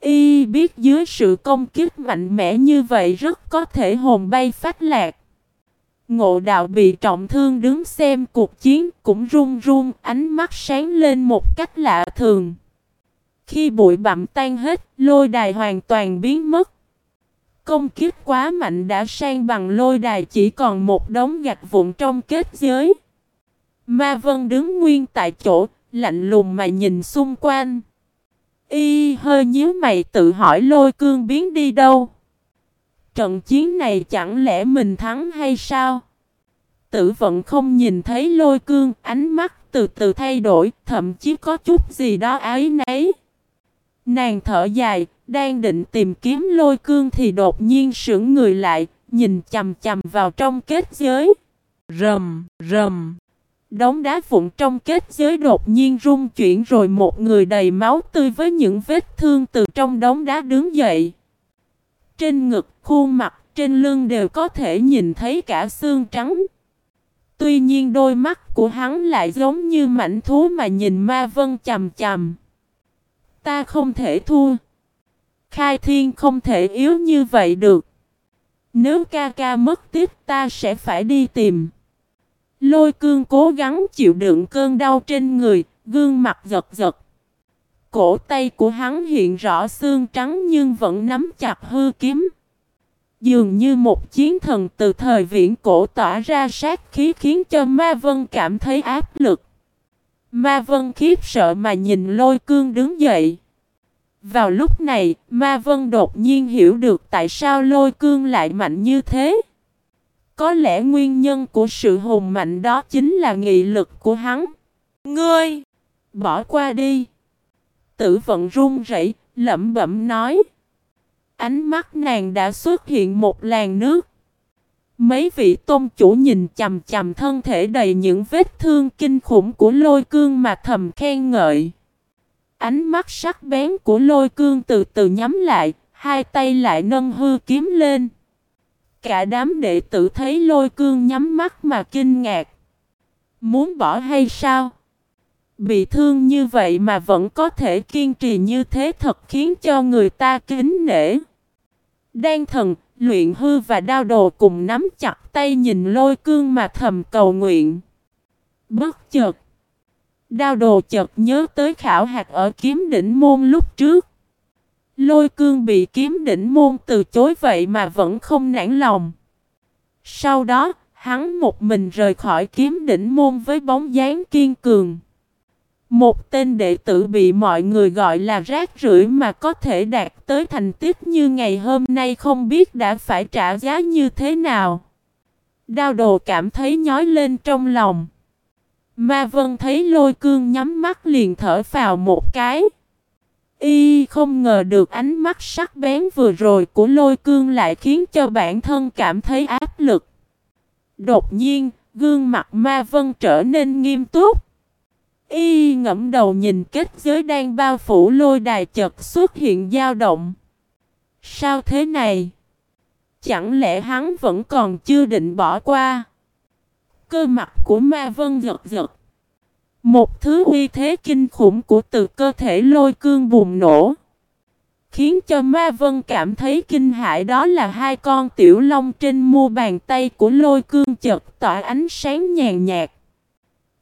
Y biết dưới sự công kích mạnh mẽ như vậy rất có thể hồn bay phát lạc. Ngộ đạo bị trọng thương đứng xem cuộc chiến cũng run run ánh mắt sáng lên một cách lạ thường. Khi bụi bặm tan hết, lôi đài hoàn toàn biến mất. Công kiếp quá mạnh đã sang bằng lôi đài chỉ còn một đống gạch vụn trong kết giới. Ma Vân đứng nguyên tại chỗ, lạnh lùng mà nhìn xung quanh. Y hơi nhíu mày tự hỏi lôi cương biến đi đâu. Trận chiến này chẳng lẽ mình thắng hay sao? Tử vận không nhìn thấy lôi cương, ánh mắt từ từ thay đổi, thậm chí có chút gì đó ái nấy. Nàng thở dài, đang định tìm kiếm lôi cương thì đột nhiên sững người lại, nhìn chầm chầm vào trong kết giới. Rầm, rầm. Đống đá vụn trong kết giới đột nhiên rung chuyển rồi một người đầy máu tươi với những vết thương từ trong đống đá đứng dậy. Trên ngực, khuôn mặt, trên lưng đều có thể nhìn thấy cả xương trắng. Tuy nhiên đôi mắt của hắn lại giống như mảnh thú mà nhìn ma vân chầm chầm. Ta không thể thua. Khai thiên không thể yếu như vậy được. Nếu ca ca mất tiếp ta sẽ phải đi tìm. Lôi cương cố gắng chịu đựng cơn đau trên người, gương mặt giật giật. Cổ tay của hắn hiện rõ xương trắng nhưng vẫn nắm chặt hư kiếm. Dường như một chiến thần từ thời viễn cổ tỏa ra sát khí khiến cho Ma Vân cảm thấy áp lực. Ma Vân khiếp sợ mà nhìn lôi cương đứng dậy. Vào lúc này, Ma Vân đột nhiên hiểu được tại sao lôi cương lại mạnh như thế. Có lẽ nguyên nhân của sự hùng mạnh đó chính là nghị lực của hắn. Ngươi! Bỏ qua đi. Tử vận run rẩy, lẩm bẩm nói. Ánh mắt nàng đã xuất hiện một làn nước. Mấy vị tôn chủ nhìn chầm chầm thân thể đầy những vết thương kinh khủng của lôi cương mà thầm khen ngợi. Ánh mắt sắc bén của lôi cương từ từ nhắm lại, hai tay lại nâng hư kiếm lên. Cả đám đệ tử thấy lôi cương nhắm mắt mà kinh ngạc. Muốn bỏ hay sao? Bị thương như vậy mà vẫn có thể kiên trì như thế thật khiến cho người ta kính nể. Đan thần, luyện hư và đao đồ cùng nắm chặt tay nhìn lôi cương mà thầm cầu nguyện. Bất chợt. Đao đồ chợt nhớ tới khảo hạt ở kiếm đỉnh môn lúc trước. Lôi cương bị kiếm đỉnh môn từ chối vậy mà vẫn không nản lòng. Sau đó, hắn một mình rời khỏi kiếm đỉnh môn với bóng dáng kiên cường. Một tên đệ tử bị mọi người gọi là rác rưởi mà có thể đạt tới thành tích như ngày hôm nay không biết đã phải trả giá như thế nào. Đao đồ cảm thấy nhói lên trong lòng. Ma Vân thấy lôi cương nhắm mắt liền thở vào một cái. Y không ngờ được ánh mắt sắc bén vừa rồi của lôi cương lại khiến cho bản thân cảm thấy áp lực. Đột nhiên, gương mặt Ma Vân trở nên nghiêm túc. Y ngẫm đầu nhìn kết giới đang bao phủ lôi đài chật xuất hiện dao động. Sao thế này? Chẳng lẽ hắn vẫn còn chưa định bỏ qua? Cơ mặt của ma vân giật giật. Một thứ uy thế kinh khủng của từ cơ thể lôi cương bùng nổ. Khiến cho ma vân cảm thấy kinh hại đó là hai con tiểu long trên mu bàn tay của lôi cương chật tỏa ánh sáng nhàn nhạt.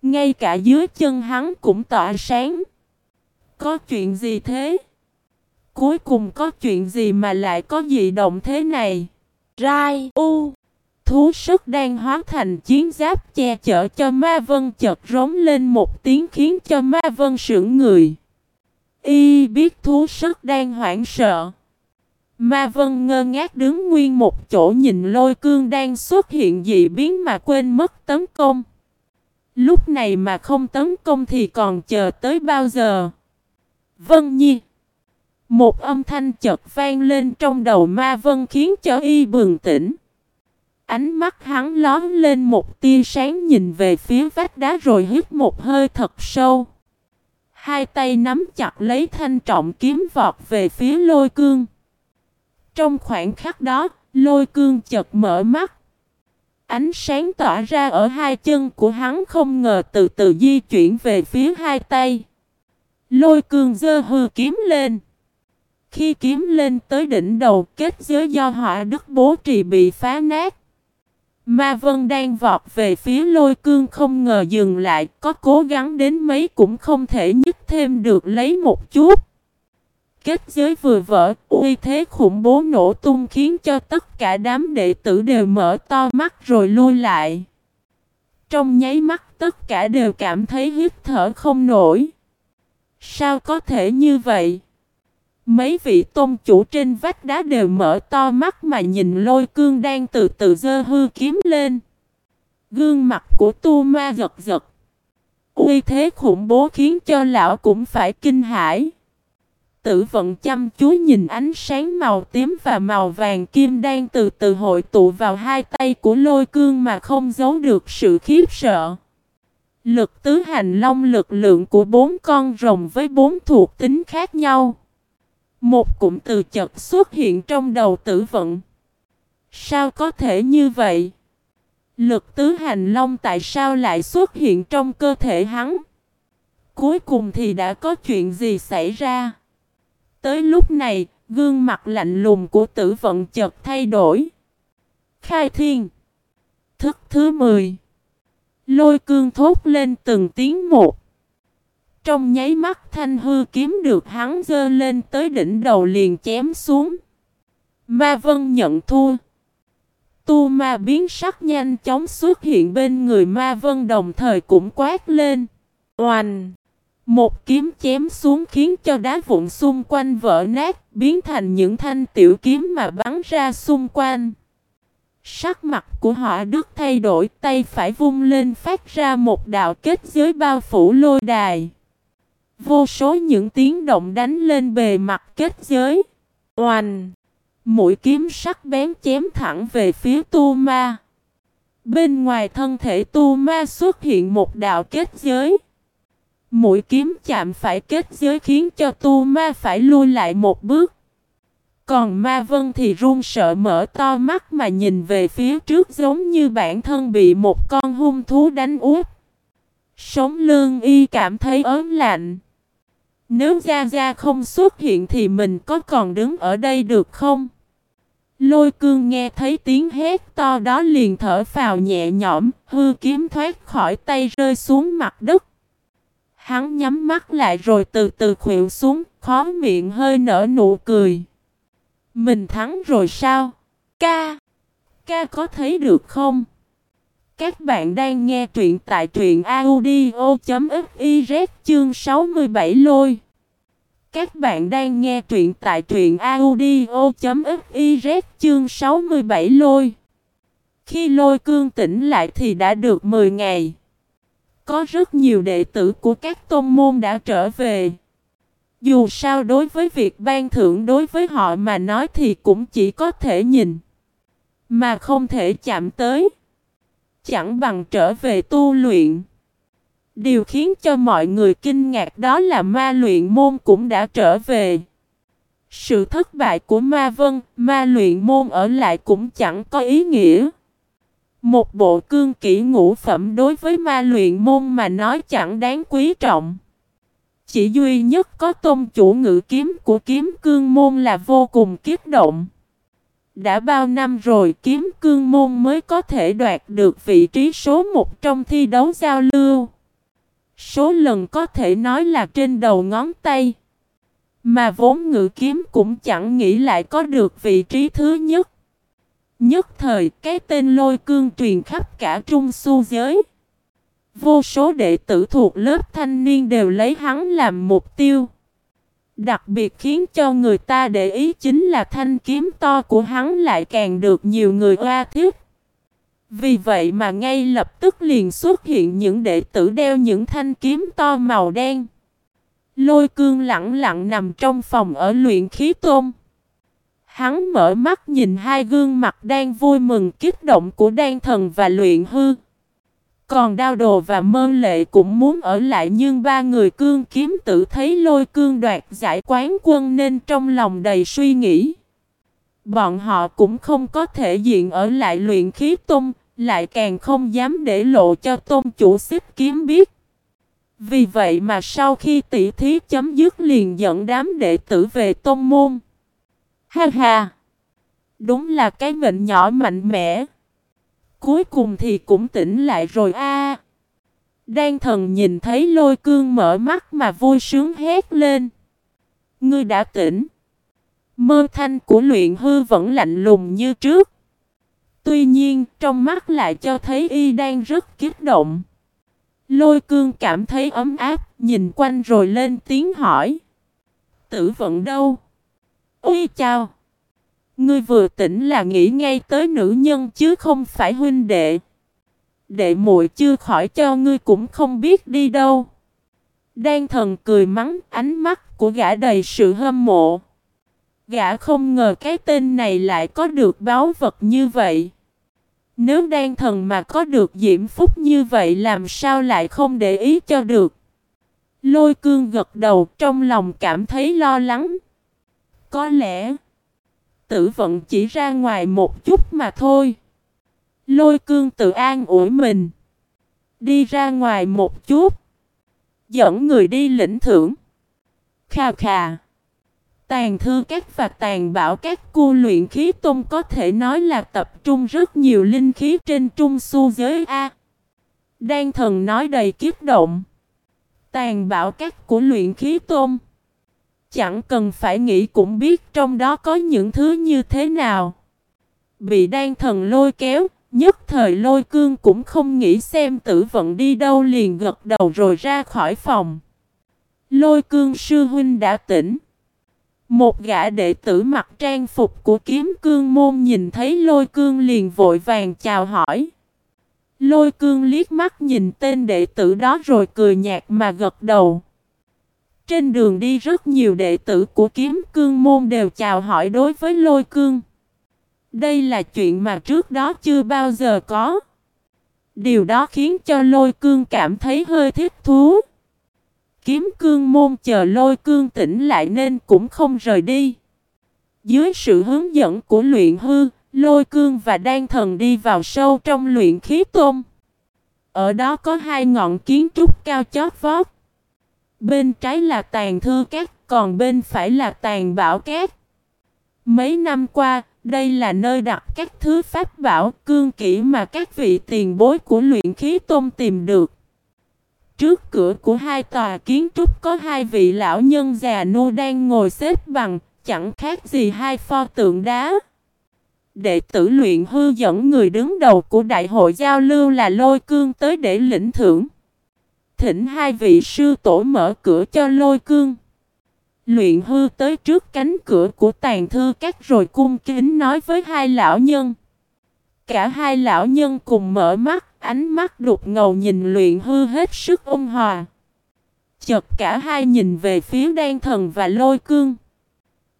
Ngay cả dưới chân hắn cũng tỏa sáng. Có chuyện gì thế? Cuối cùng có chuyện gì mà lại có dị động thế này? Rai U Thú sức đang hóa thành chiến giáp che chở cho ma vân chợt rống lên một tiếng khiến cho ma vân sững người. Y biết thú sức đang hoảng sợ. Ma vân ngơ ngác đứng nguyên một chỗ nhìn lôi cương đang xuất hiện dị biến mà quên mất tấn công. Lúc này mà không tấn công thì còn chờ tới bao giờ? Vân Nhi Một âm thanh chợt vang lên trong đầu ma vân khiến cho y bừng tỉnh. Ánh mắt hắn lóm lên một tia sáng nhìn về phía vách đá rồi hít một hơi thật sâu. Hai tay nắm chặt lấy thanh trọng kiếm vọt về phía lôi cương. Trong khoảnh khắc đó, lôi cương chợt mở mắt. Ánh sáng tỏa ra ở hai chân của hắn không ngờ từ từ di chuyển về phía hai tay. Lôi cương dơ hư kiếm lên. Khi kiếm lên tới đỉnh đầu kết giới do họa đức bố trì bị phá nát. Ma Vân đang vọt về phía lôi cương không ngờ dừng lại, có cố gắng đến mấy cũng không thể nhích thêm được lấy một chút. Kết giới vừa vỡ, uy thế khủng bố nổ tung khiến cho tất cả đám đệ tử đều mở to mắt rồi lui lại. Trong nháy mắt tất cả đều cảm thấy hít thở không nổi. Sao có thể như vậy? Mấy vị tôn chủ trên vách đá đều mở to mắt mà nhìn lôi cương đang từ từ dơ hư kiếm lên. Gương mặt của tu ma giật giật. Uy thế khủng bố khiến cho lão cũng phải kinh hãi. Tử vận chăm chú nhìn ánh sáng màu tím và màu vàng kim đang từ từ hội tụ vào hai tay của lôi cương mà không giấu được sự khiếp sợ. Lực tứ hành long lực lượng của bốn con rồng với bốn thuộc tính khác nhau. Một cụm từ chật xuất hiện trong đầu tử vận. Sao có thể như vậy? Lực tứ hành long tại sao lại xuất hiện trong cơ thể hắn? Cuối cùng thì đã có chuyện gì xảy ra? Tới lúc này, gương mặt lạnh lùng của tử vận chợt thay đổi. Khai thiên Thức thứ 10 Lôi cương thốt lên từng tiếng một. Trong nháy mắt thanh hư kiếm được hắn dơ lên tới đỉnh đầu liền chém xuống. Ma vân nhận thua. Tu ma biến sắc nhanh chóng xuất hiện bên người ma vân đồng thời cũng quát lên. Oanh! Một kiếm chém xuống khiến cho đá vụn xung quanh vỡ nát, biến thành những thanh tiểu kiếm mà bắn ra xung quanh. Sắc mặt của họ đức thay đổi, tay phải vung lên phát ra một đạo kết giới bao phủ lôi đài. Vô số những tiếng động đánh lên bề mặt kết giới. Oanh! Mũi kiếm sắc bén chém thẳng về phía tu ma. Bên ngoài thân thể tu ma xuất hiện một đạo kết giới. Mũi kiếm chạm phải kết giới khiến cho tu ma phải lui lại một bước. Còn ma vân thì run sợ mở to mắt mà nhìn về phía trước giống như bản thân bị một con hung thú đánh úp. Sống lương y cảm thấy ớn lạnh. Nếu Gia Gia không xuất hiện thì mình có còn đứng ở đây được không? Lôi cương nghe thấy tiếng hét to đó liền thở phào nhẹ nhõm, hư kiếm thoát khỏi tay rơi xuống mặt đất. Hắn nhắm mắt lại rồi từ từ khuỵu xuống, khó miệng hơi nở nụ cười. Mình thắng rồi sao? Ca! Ca có thấy được không? Các bạn đang nghe truyện tại truyện audio.fiz chương 67 lôi. Các bạn đang nghe truyện tại truyện audio.fiz chương 67 lôi. Khi lôi cương tỉnh lại thì đã được 10 ngày. Có rất nhiều đệ tử của các tôn môn đã trở về. Dù sao đối với việc ban thưởng đối với họ mà nói thì cũng chỉ có thể nhìn. Mà không thể chạm tới. Chẳng bằng trở về tu luyện. Điều khiến cho mọi người kinh ngạc đó là ma luyện môn cũng đã trở về. Sự thất bại của ma vân, ma luyện môn ở lại cũng chẳng có ý nghĩa. Một bộ cương kỹ ngũ phẩm đối với ma luyện môn mà nói chẳng đáng quý trọng. Chỉ duy nhất có tôn chủ ngự kiếm của kiếm cương môn là vô cùng kiếp động. Đã bao năm rồi kiếm cương môn mới có thể đoạt được vị trí số một trong thi đấu giao lưu. Số lần có thể nói là trên đầu ngón tay. Mà vốn ngự kiếm cũng chẳng nghĩ lại có được vị trí thứ nhất. Nhất thời, cái tên lôi cương truyền khắp cả trung su giới. Vô số đệ tử thuộc lớp thanh niên đều lấy hắn làm mục tiêu. Đặc biệt khiến cho người ta để ý chính là thanh kiếm to của hắn lại càng được nhiều người oa thiết. Vì vậy mà ngay lập tức liền xuất hiện những đệ tử đeo những thanh kiếm to màu đen. Lôi cương lặng lặng nằm trong phòng ở luyện khí tôm Hắn mở mắt nhìn hai gương mặt đang vui mừng kích động của đan thần và luyện hư. Còn đao đồ và mơ lệ cũng muốn ở lại nhưng ba người cương kiếm tử thấy lôi cương đoạt giải quán quân nên trong lòng đầy suy nghĩ. Bọn họ cũng không có thể diện ở lại luyện khí tôn, lại càng không dám để lộ cho tôn chủ xích kiếm biết. Vì vậy mà sau khi tỷ thí chấm dứt liền dẫn đám đệ tử về tôn môn. Ha ha! Đúng là cái mệnh nhỏ mạnh mẽ. Cuối cùng thì cũng tỉnh lại rồi a. À, Đan thần nhìn thấy lôi cương mở mắt mà vui sướng hét lên. Ngươi đã tỉnh. Mơ thanh của luyện hư vẫn lạnh lùng như trước. Tuy nhiên, trong mắt lại cho thấy y đang rất kích động. Lôi cương cảm thấy ấm áp, nhìn quanh rồi lên tiếng hỏi. Tử vận đâu? Ui chào! Ngươi vừa tỉnh là nghĩ ngay tới nữ nhân chứ không phải huynh đệ. Đệ muội chưa khỏi cho ngươi cũng không biết đi đâu. Đan thần cười mắng, ánh mắt của gã đầy sự hâm mộ. Gã không ngờ cái tên này lại có được báo vật như vậy. Nếu đan thần mà có được diễm phúc như vậy làm sao lại không để ý cho được. Lôi cương gật đầu, trong lòng cảm thấy lo lắng. Có lẽ, tử vận chỉ ra ngoài một chút mà thôi. Lôi cương tự an ủi mình. Đi ra ngoài một chút. Dẫn người đi lĩnh thưởng. Khà khà. Tàn thư các và tàn bảo các cu luyện khí tôn có thể nói là tập trung rất nhiều linh khí trên trung su giới A. Đan thần nói đầy kiếp động. Tàn bảo các của luyện khí tôn. Chẳng cần phải nghĩ cũng biết trong đó có những thứ như thế nào. Bị đan thần lôi kéo, nhất thời lôi cương cũng không nghĩ xem tử vận đi đâu liền gật đầu rồi ra khỏi phòng. Lôi cương sư huynh đã tỉnh. Một gã đệ tử mặc trang phục của kiếm cương môn nhìn thấy lôi cương liền vội vàng chào hỏi. Lôi cương liếc mắt nhìn tên đệ tử đó rồi cười nhạt mà gật đầu. Trên đường đi rất nhiều đệ tử của kiếm cương môn đều chào hỏi đối với lôi cương. Đây là chuyện mà trước đó chưa bao giờ có. Điều đó khiến cho lôi cương cảm thấy hơi thích thú. Kiếm cương môn chờ lôi cương tỉnh lại nên cũng không rời đi. Dưới sự hướng dẫn của luyện hư, lôi cương và đan thần đi vào sâu trong luyện khí tôm. Ở đó có hai ngọn kiến trúc cao chót vót. Bên trái là tàn thư cát, còn bên phải là tàn bảo cát. Mấy năm qua, đây là nơi đặt các thứ pháp bảo cương kỹ mà các vị tiền bối của luyện khí tôn tìm được. Trước cửa của hai tòa kiến trúc có hai vị lão nhân già nô đang ngồi xếp bằng, chẳng khác gì hai pho tượng đá. Đệ tử luyện hư dẫn người đứng đầu của đại hội giao lưu là lôi cương tới để lĩnh thưởng. Thỉnh hai vị sư tổ mở cửa cho lôi cương. Luyện hư tới trước cánh cửa của tàn thư các rồi cung kính nói với hai lão nhân. Cả hai lão nhân cùng mở mắt, ánh mắt đục ngầu nhìn luyện hư hết sức ôn hòa. Chợt cả hai nhìn về phía đan thần và lôi cương.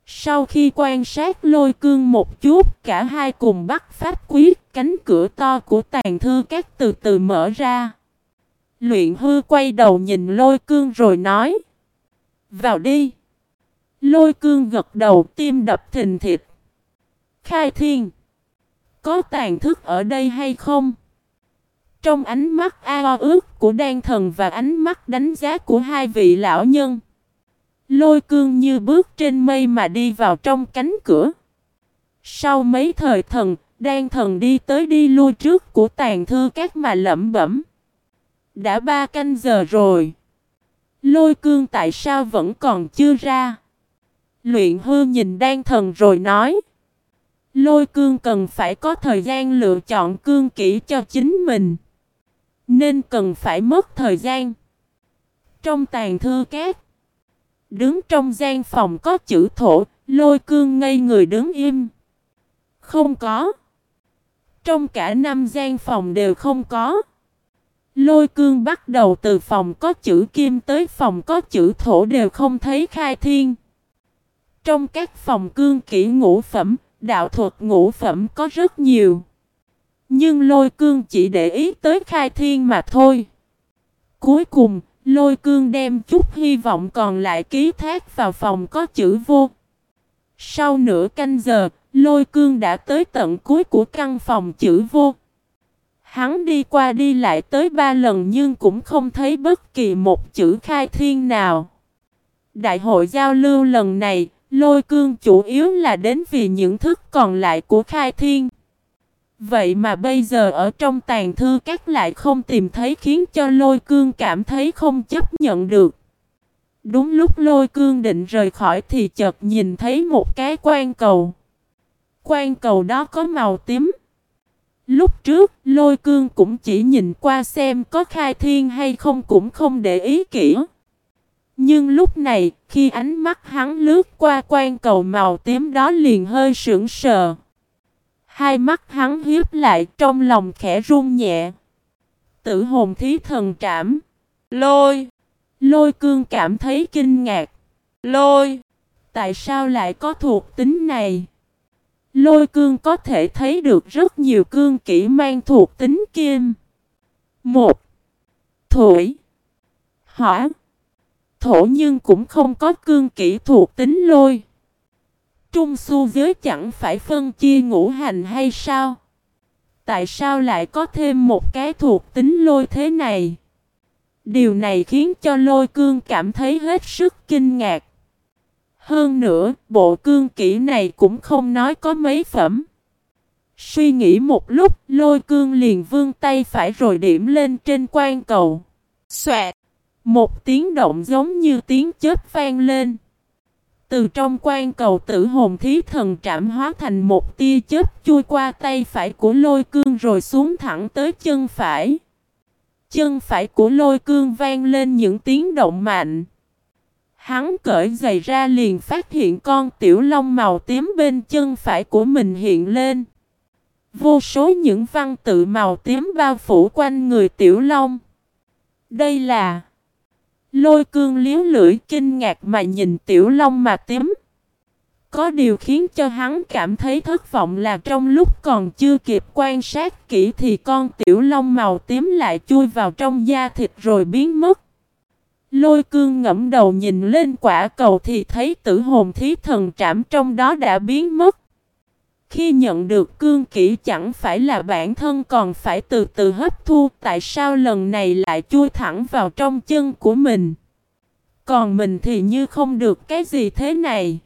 Sau khi quan sát lôi cương một chút, cả hai cùng bắt pháp quyết, cánh cửa to của tàn thư các từ từ mở ra. Luyện hư quay đầu nhìn lôi cương rồi nói. Vào đi. Lôi cương gật đầu tim đập thình thịt. Khai thiên. Có tàn thức ở đây hay không? Trong ánh mắt ao ước của đan thần và ánh mắt đánh giá của hai vị lão nhân. Lôi cương như bước trên mây mà đi vào trong cánh cửa. Sau mấy thời thần, đan thần đi tới đi lui trước của tàn thư các mà lẩm bẩm. Đã ba canh giờ rồi. Lôi cương tại sao vẫn còn chưa ra? Luyện hư nhìn đan thần rồi nói. Lôi cương cần phải có thời gian lựa chọn cương kỹ cho chính mình. Nên cần phải mất thời gian. Trong tàn thư cát. Đứng trong gian phòng có chữ thổ, lôi cương ngây người đứng im. Không có. Trong cả năm gian phòng đều không có. Lôi cương bắt đầu từ phòng có chữ kim tới phòng có chữ thổ đều không thấy khai thiên. Trong các phòng cương kỹ ngũ phẩm, đạo thuật ngũ phẩm có rất nhiều. Nhưng lôi cương chỉ để ý tới khai thiên mà thôi. Cuối cùng, lôi cương đem chút hy vọng còn lại ký thác vào phòng có chữ vô. Sau nửa canh giờ, lôi cương đã tới tận cuối của căn phòng chữ vô. Hắn đi qua đi lại tới ba lần nhưng cũng không thấy bất kỳ một chữ khai thiên nào. Đại hội giao lưu lần này, lôi cương chủ yếu là đến vì những thức còn lại của khai thiên. Vậy mà bây giờ ở trong tàn thư các lại không tìm thấy khiến cho lôi cương cảm thấy không chấp nhận được. Đúng lúc lôi cương định rời khỏi thì chợt nhìn thấy một cái quan cầu. Quan cầu đó có màu tím. Lúc trước, lôi cương cũng chỉ nhìn qua xem có khai thiên hay không cũng không để ý kỹ. Nhưng lúc này, khi ánh mắt hắn lướt qua quan cầu màu tím đó liền hơi sững sờ. Hai mắt hắn hiếp lại trong lòng khẽ run nhẹ. Tử hồn thí thần trảm. Lôi. Lôi cương cảm thấy kinh ngạc. Lôi. Tại sao lại có thuộc tính này? Lôi cương có thể thấy được rất nhiều cương kỹ mang thuộc tính kim. Một. Thổi. Hỏa. Thổ nhưng cũng không có cương kỹ thuộc tính lôi. Trung su giới chẳng phải phân chia ngũ hành hay sao? Tại sao lại có thêm một cái thuộc tính lôi thế này? Điều này khiến cho lôi cương cảm thấy hết sức kinh ngạc. Hơn nữa, bộ cương kỹ này cũng không nói có mấy phẩm. Suy nghĩ một lúc, lôi cương liền vươn tay phải rồi điểm lên trên quan cầu. Xoẹt! Một tiếng động giống như tiếng chết vang lên. Từ trong quan cầu tử hồn thí thần trảm hóa thành một tia chớp chui qua tay phải của lôi cương rồi xuống thẳng tới chân phải. Chân phải của lôi cương vang lên những tiếng động mạnh. Hắn cởi giày ra liền phát hiện con tiểu long màu tím bên chân phải của mình hiện lên. Vô số những văn tự màu tím bao phủ quanh người tiểu long. Đây là... Lôi cương liếu lưỡi kinh ngạc mà nhìn tiểu long mà tím. Có điều khiến cho hắn cảm thấy thất vọng là trong lúc còn chưa kịp quan sát kỹ thì con tiểu long màu tím lại chui vào trong da thịt rồi biến mất. Lôi cương ngẫm đầu nhìn lên quả cầu thì thấy tử hồn thí thần trảm trong đó đã biến mất. Khi nhận được cương kỹ chẳng phải là bản thân còn phải từ từ hấp thu tại sao lần này lại chui thẳng vào trong chân của mình. Còn mình thì như không được cái gì thế này.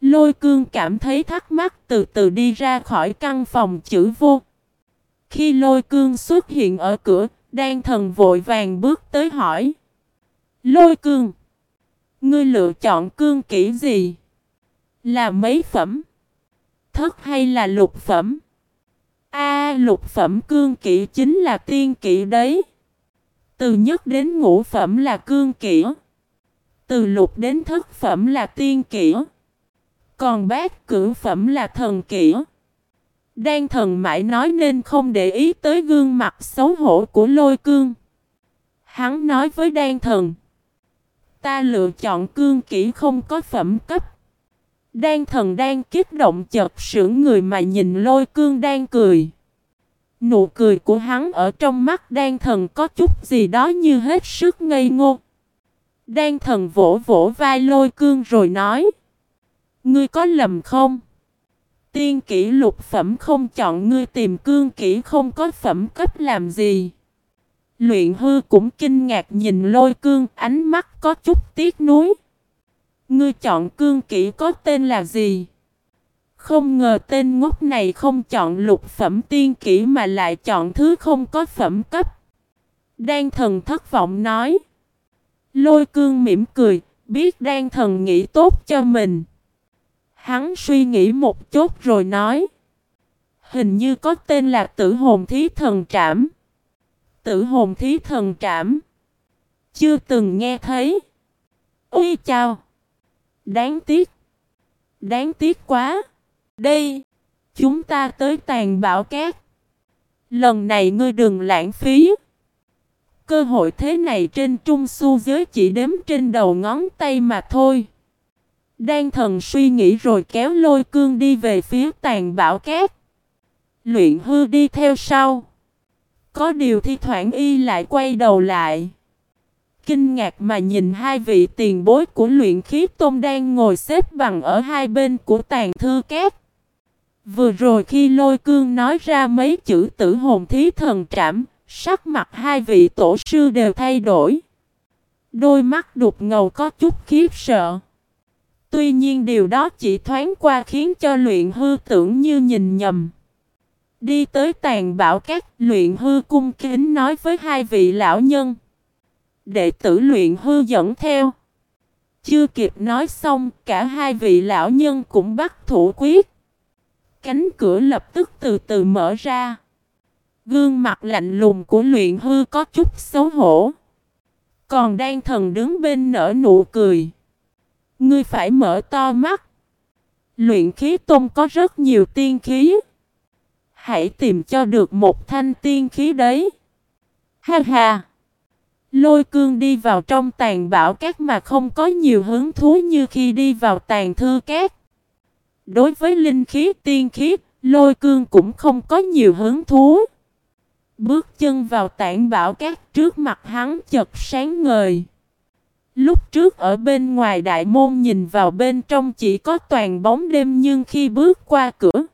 Lôi cương cảm thấy thắc mắc từ từ đi ra khỏi căn phòng chữ vô. Khi lôi cương xuất hiện ở cửa, đang thần vội vàng bước tới hỏi. Lôi cương. Ngươi lựa chọn cương kỹ gì? Là mấy phẩm? Thất hay là lục phẩm? A, lục phẩm cương kỹ chính là tiên kỹ đấy. Từ nhất đến ngũ phẩm là cương kỹ. Từ lục đến thất phẩm là tiên kỹ. Còn bát cửu phẩm là thần kỹ. Đan thần mãi nói nên không để ý tới gương mặt xấu hổ của lôi cương. Hắn nói với đan thần. Ta lựa chọn cương kỹ không có phẩm cấp. Đan thần đang kích động chật sững người mà nhìn lôi cương đang cười. Nụ cười của hắn ở trong mắt đan thần có chút gì đó như hết sức ngây ngô. Đan thần vỗ vỗ vai lôi cương rồi nói. Ngươi có lầm không? Tiên kỷ lục phẩm không chọn ngươi tìm cương kỹ không có phẩm cấp làm gì. Luyện hư cũng kinh ngạc nhìn lôi cương ánh mắt có chút tiếc nuối. Ngươi chọn cương kỹ có tên là gì? Không ngờ tên ngốc này không chọn lục phẩm tiên kỹ mà lại chọn thứ không có phẩm cấp. Đan thần thất vọng nói. Lôi cương mỉm cười, biết đan thần nghĩ tốt cho mình. Hắn suy nghĩ một chút rồi nói. Hình như có tên là tử hồn thí thần trảm. Tử hồn thí thần trảm. Chưa từng nghe thấy. Ui chào. Đáng tiếc. Đáng tiếc quá. Đây. Chúng ta tới tàn bão cát. Lần này ngươi đừng lãng phí. Cơ hội thế này trên trung su giới chỉ đếm trên đầu ngón tay mà thôi. đang thần suy nghĩ rồi kéo lôi cương đi về phía tàn bão cát. Luyện hư đi theo sau. Có điều thi thoảng y lại quay đầu lại. Kinh ngạc mà nhìn hai vị tiền bối của luyện khí tôn đang ngồi xếp bằng ở hai bên của tàn thư két Vừa rồi khi lôi cương nói ra mấy chữ tử hồn thí thần trảm, sắc mặt hai vị tổ sư đều thay đổi. Đôi mắt đục ngầu có chút khiếp sợ. Tuy nhiên điều đó chỉ thoáng qua khiến cho luyện hư tưởng như nhìn nhầm. Đi tới tàn bảo các luyện hư cung kính nói với hai vị lão nhân. Đệ tử luyện hư dẫn theo. Chưa kịp nói xong, cả hai vị lão nhân cũng bắt thủ quyết. Cánh cửa lập tức từ từ mở ra. Gương mặt lạnh lùng của luyện hư có chút xấu hổ. Còn đang thần đứng bên nở nụ cười. Ngươi phải mở to mắt. Luyện khí tôn có rất nhiều tiên khí. Hãy tìm cho được một thanh tiên khí đấy. Ha ha! Lôi cương đi vào trong tàn bảo cát mà không có nhiều hứng thú như khi đi vào tàn thư cát. Đối với linh khí tiên khí, lôi cương cũng không có nhiều hứng thú. Bước chân vào tảng bảo cát trước mặt hắn chật sáng ngời. Lúc trước ở bên ngoài đại môn nhìn vào bên trong chỉ có toàn bóng đêm nhưng khi bước qua cửa,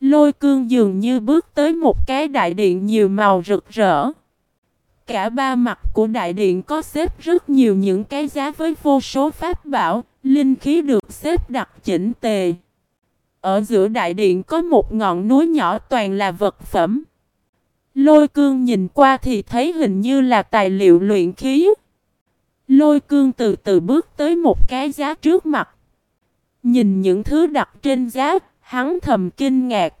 lôi cương dường như bước tới một cái đại điện nhiều màu rực rỡ. Cả ba mặt của đại điện có xếp rất nhiều những cái giá với vô số pháp bảo, linh khí được xếp đặt chỉnh tề. Ở giữa đại điện có một ngọn núi nhỏ toàn là vật phẩm. Lôi cương nhìn qua thì thấy hình như là tài liệu luyện khí. Lôi cương từ từ bước tới một cái giá trước mặt. Nhìn những thứ đặt trên giá, hắn thầm kinh ngạc.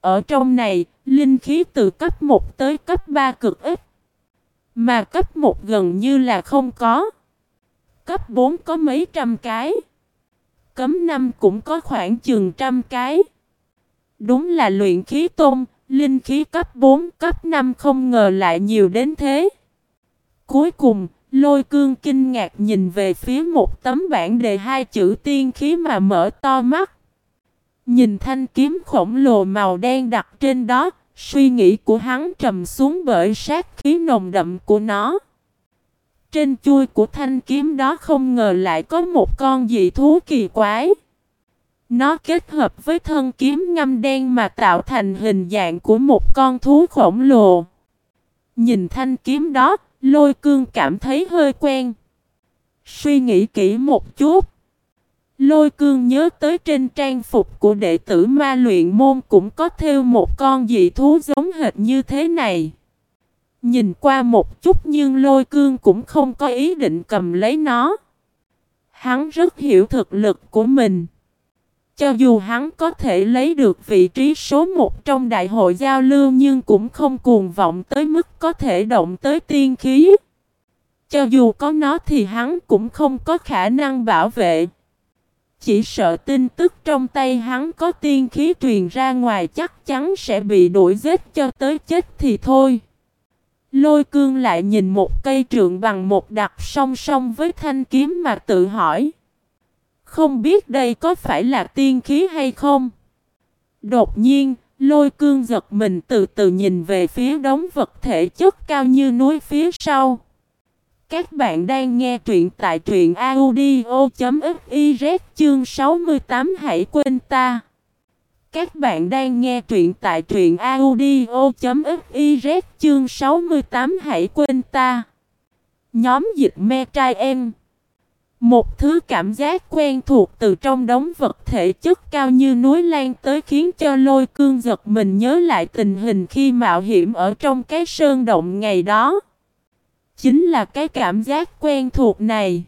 Ở trong này, linh khí từ cấp 1 tới cấp 3 cực ít. Mà cấp 1 gần như là không có. Cấp 4 có mấy trăm cái. Cấm 5 cũng có khoảng chừng trăm cái. Đúng là luyện khí tôn, linh khí cấp 4, cấp 5 không ngờ lại nhiều đến thế. Cuối cùng, lôi cương kinh ngạc nhìn về phía một tấm bản đề hai chữ tiên khí mà mở to mắt. Nhìn thanh kiếm khổng lồ màu đen đặt trên đó, suy nghĩ của hắn trầm xuống bởi sát khí nồng đậm của nó. Trên chui của thanh kiếm đó không ngờ lại có một con dị thú kỳ quái. Nó kết hợp với thân kiếm ngâm đen mà tạo thành hình dạng của một con thú khổng lồ. Nhìn thanh kiếm đó, lôi cương cảm thấy hơi quen. Suy nghĩ kỹ một chút. Lôi cương nhớ tới trên trang phục của đệ tử ma luyện môn cũng có theo một con dị thú giống hệt như thế này. Nhìn qua một chút nhưng lôi cương cũng không có ý định cầm lấy nó. Hắn rất hiểu thực lực của mình. Cho dù hắn có thể lấy được vị trí số một trong đại hội giao lưu nhưng cũng không cuồng vọng tới mức có thể động tới tiên khí. Cho dù có nó thì hắn cũng không có khả năng bảo vệ. Chỉ sợ tin tức trong tay hắn có tiên khí truyền ra ngoài chắc chắn sẽ bị đuổi giết cho tới chết thì thôi. Lôi cương lại nhìn một cây trượng bằng một đặt song song với thanh kiếm mà tự hỏi. Không biết đây có phải là tiên khí hay không? Đột nhiên, lôi cương giật mình từ từ nhìn về phía đống vật thể chất cao như núi phía sau. Các bạn đang nghe truyện tại truyện audio.fiz chương 68 hãy quên ta. Các bạn đang nghe truyện tại truyện audio.fiz chương 68 hãy quên ta. Nhóm dịch me trai em. Một thứ cảm giác quen thuộc từ trong đống vật thể chất cao như núi lan tới khiến cho lôi cương giật mình nhớ lại tình hình khi mạo hiểm ở trong cái sơn động ngày đó. Chính là cái cảm giác quen thuộc này.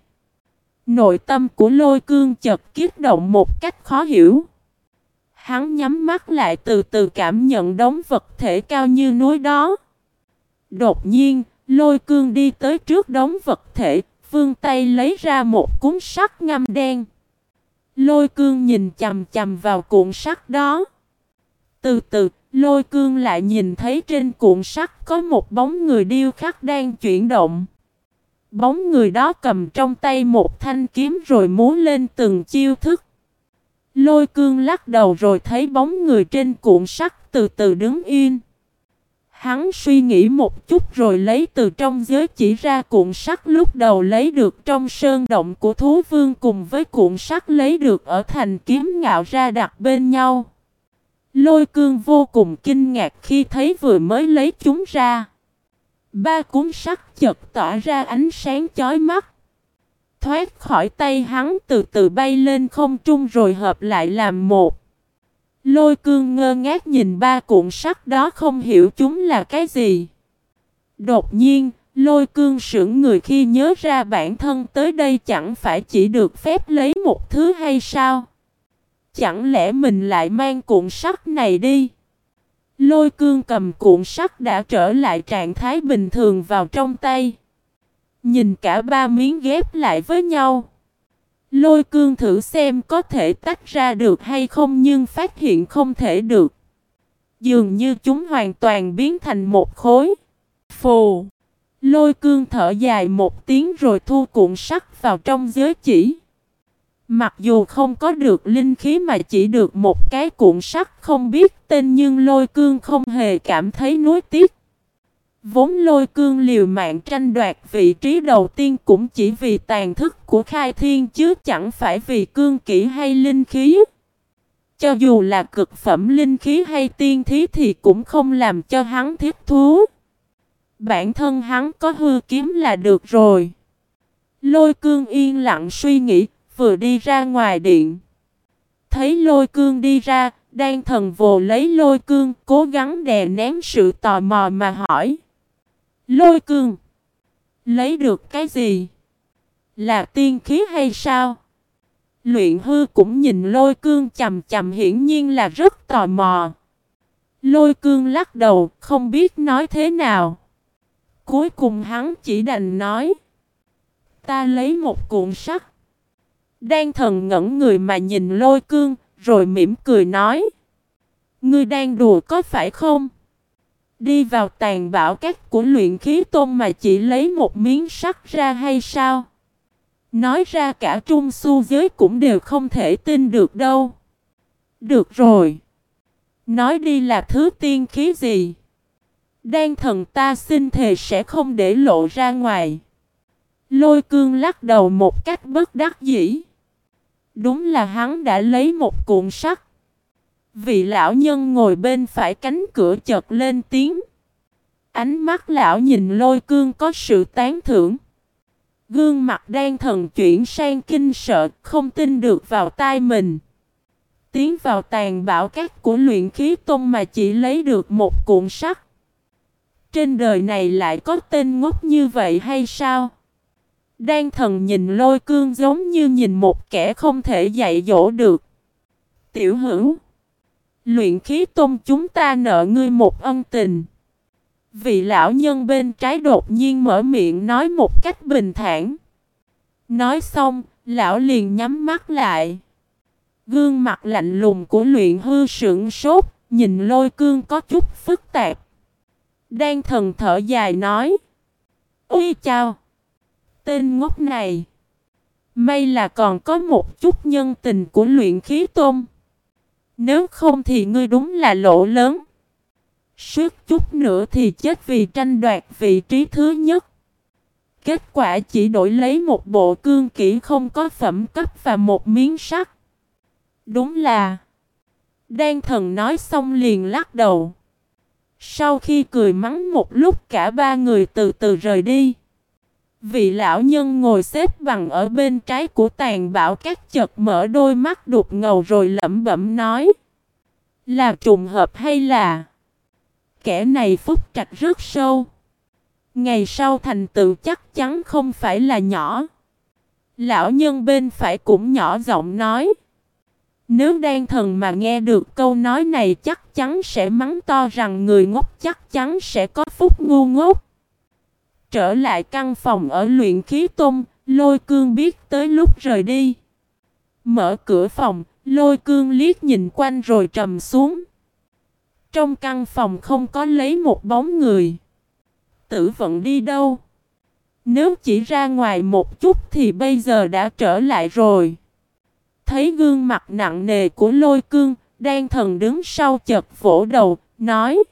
Nội tâm của lôi cương chật kích động một cách khó hiểu. Hắn nhắm mắt lại từ từ cảm nhận đống vật thể cao như núi đó. Đột nhiên, lôi cương đi tới trước đống vật thể, vương tay lấy ra một cuốn sắt ngâm đen. Lôi cương nhìn chầm chầm vào cuộn sắt đó. Từ từ, lôi cương lại nhìn thấy trên cuộn sắt có một bóng người điêu khắc đang chuyển động. Bóng người đó cầm trong tay một thanh kiếm rồi múa lên từng chiêu thức. Lôi cương lắc đầu rồi thấy bóng người trên cuộn sắt từ từ đứng yên. Hắn suy nghĩ một chút rồi lấy từ trong giới chỉ ra cuộn sắt lúc đầu lấy được trong sơn động của thú vương cùng với cuộn sắt lấy được ở thành kiếm ngạo ra đặt bên nhau. Lôi cương vô cùng kinh ngạc khi thấy vừa mới lấy chúng ra. Ba cuốn sắt chật tỏa ra ánh sáng chói mắt. Thoát khỏi tay hắn từ từ bay lên không trung rồi hợp lại làm một. Lôi cương ngơ ngác nhìn ba cuộn sắt đó không hiểu chúng là cái gì. Đột nhiên, lôi cương sững người khi nhớ ra bản thân tới đây chẳng phải chỉ được phép lấy một thứ hay sao? Chẳng lẽ mình lại mang cuộn sắt này đi? Lôi cương cầm cuộn sắt đã trở lại trạng thái bình thường vào trong tay. Nhìn cả ba miếng ghép lại với nhau. Lôi cương thử xem có thể tách ra được hay không nhưng phát hiện không thể được. Dường như chúng hoàn toàn biến thành một khối. Phù. Lôi cương thở dài một tiếng rồi thu cuộn sắt vào trong giới chỉ. Mặc dù không có được linh khí mà chỉ được một cái cuộn sắt không biết tên nhưng lôi cương không hề cảm thấy nuối tiếc. Vốn lôi cương liều mạng tranh đoạt vị trí đầu tiên cũng chỉ vì tàn thức của khai thiên chứ chẳng phải vì cương kỹ hay linh khí. Cho dù là cực phẩm linh khí hay tiên thí thì cũng không làm cho hắn thiết thú. Bản thân hắn có hư kiếm là được rồi. Lôi cương yên lặng suy nghĩ, vừa đi ra ngoài điện. Thấy lôi cương đi ra, đang thần vồ lấy lôi cương, cố gắng đè nén sự tò mò mà hỏi. Lôi cương, lấy được cái gì? Là tiên khí hay sao? Luyện hư cũng nhìn lôi cương chầm chầm hiển nhiên là rất tò mò. Lôi cương lắc đầu, không biết nói thế nào. Cuối cùng hắn chỉ đành nói. Ta lấy một cuộn sắt. Đan thần ngẩn người mà nhìn lôi cương, rồi mỉm cười nói. Ngươi đang đùa có phải không? Đi vào tàn bạo các của luyện khí tôn mà chỉ lấy một miếng sắt ra hay sao? Nói ra cả trung su giới cũng đều không thể tin được đâu. Được rồi. Nói đi là thứ tiên khí gì? Đan thần ta xin thề sẽ không để lộ ra ngoài. Lôi cương lắc đầu một cách bất đắc dĩ. Đúng là hắn đã lấy một cuộn sắt. Vị lão nhân ngồi bên phải cánh cửa chợt lên tiếng. Ánh mắt lão nhìn lôi cương có sự tán thưởng. Gương mặt đang thần chuyển sang kinh sợ, không tin được vào tai mình. Tiến vào tàn bạo các của luyện khí tôn mà chỉ lấy được một cuộn sắt. Trên đời này lại có tên ngốc như vậy hay sao? Đan thần nhìn lôi cương giống như nhìn một kẻ không thể dạy dỗ được. Tiểu hữu. Luyện khí tôn chúng ta nợ ngươi một ân tình. Vị lão nhân bên trái đột nhiên mở miệng nói một cách bình thản. Nói xong, lão liền nhắm mắt lại. Gương mặt lạnh lùng của luyện hư sững sốt, nhìn lôi cương có chút phức tạp. Đang thần thở dài nói. Ui chào! Tên ngốc này! May là còn có một chút nhân tình của luyện khí tôn Nếu không thì ngươi đúng là lỗ lớn. Suốt chút nữa thì chết vì tranh đoạt vị trí thứ nhất. Kết quả chỉ đổi lấy một bộ cương kỹ không có phẩm cấp và một miếng sắt. Đúng là... Đan thần nói xong liền lắc đầu. Sau khi cười mắng một lúc cả ba người từ từ rời đi. Vị lão nhân ngồi xếp bằng ở bên trái của tàn bạo các chợt mở đôi mắt đục ngầu rồi lẩm bẩm nói. Là trùng hợp hay là... Kẻ này phúc trạch rất sâu. Ngày sau thành tựu chắc chắn không phải là nhỏ. Lão nhân bên phải cũng nhỏ giọng nói. Nếu đan thần mà nghe được câu nói này chắc chắn sẽ mắng to rằng người ngốc chắc chắn sẽ có phúc ngu ngốc. Trở lại căn phòng ở luyện khí tung, lôi cương biết tới lúc rời đi. Mở cửa phòng, lôi cương liếc nhìn quanh rồi trầm xuống. Trong căn phòng không có lấy một bóng người. Tử vận đi đâu? Nếu chỉ ra ngoài một chút thì bây giờ đã trở lại rồi. Thấy gương mặt nặng nề của lôi cương, đang thần đứng sau chật vỗ đầu, nói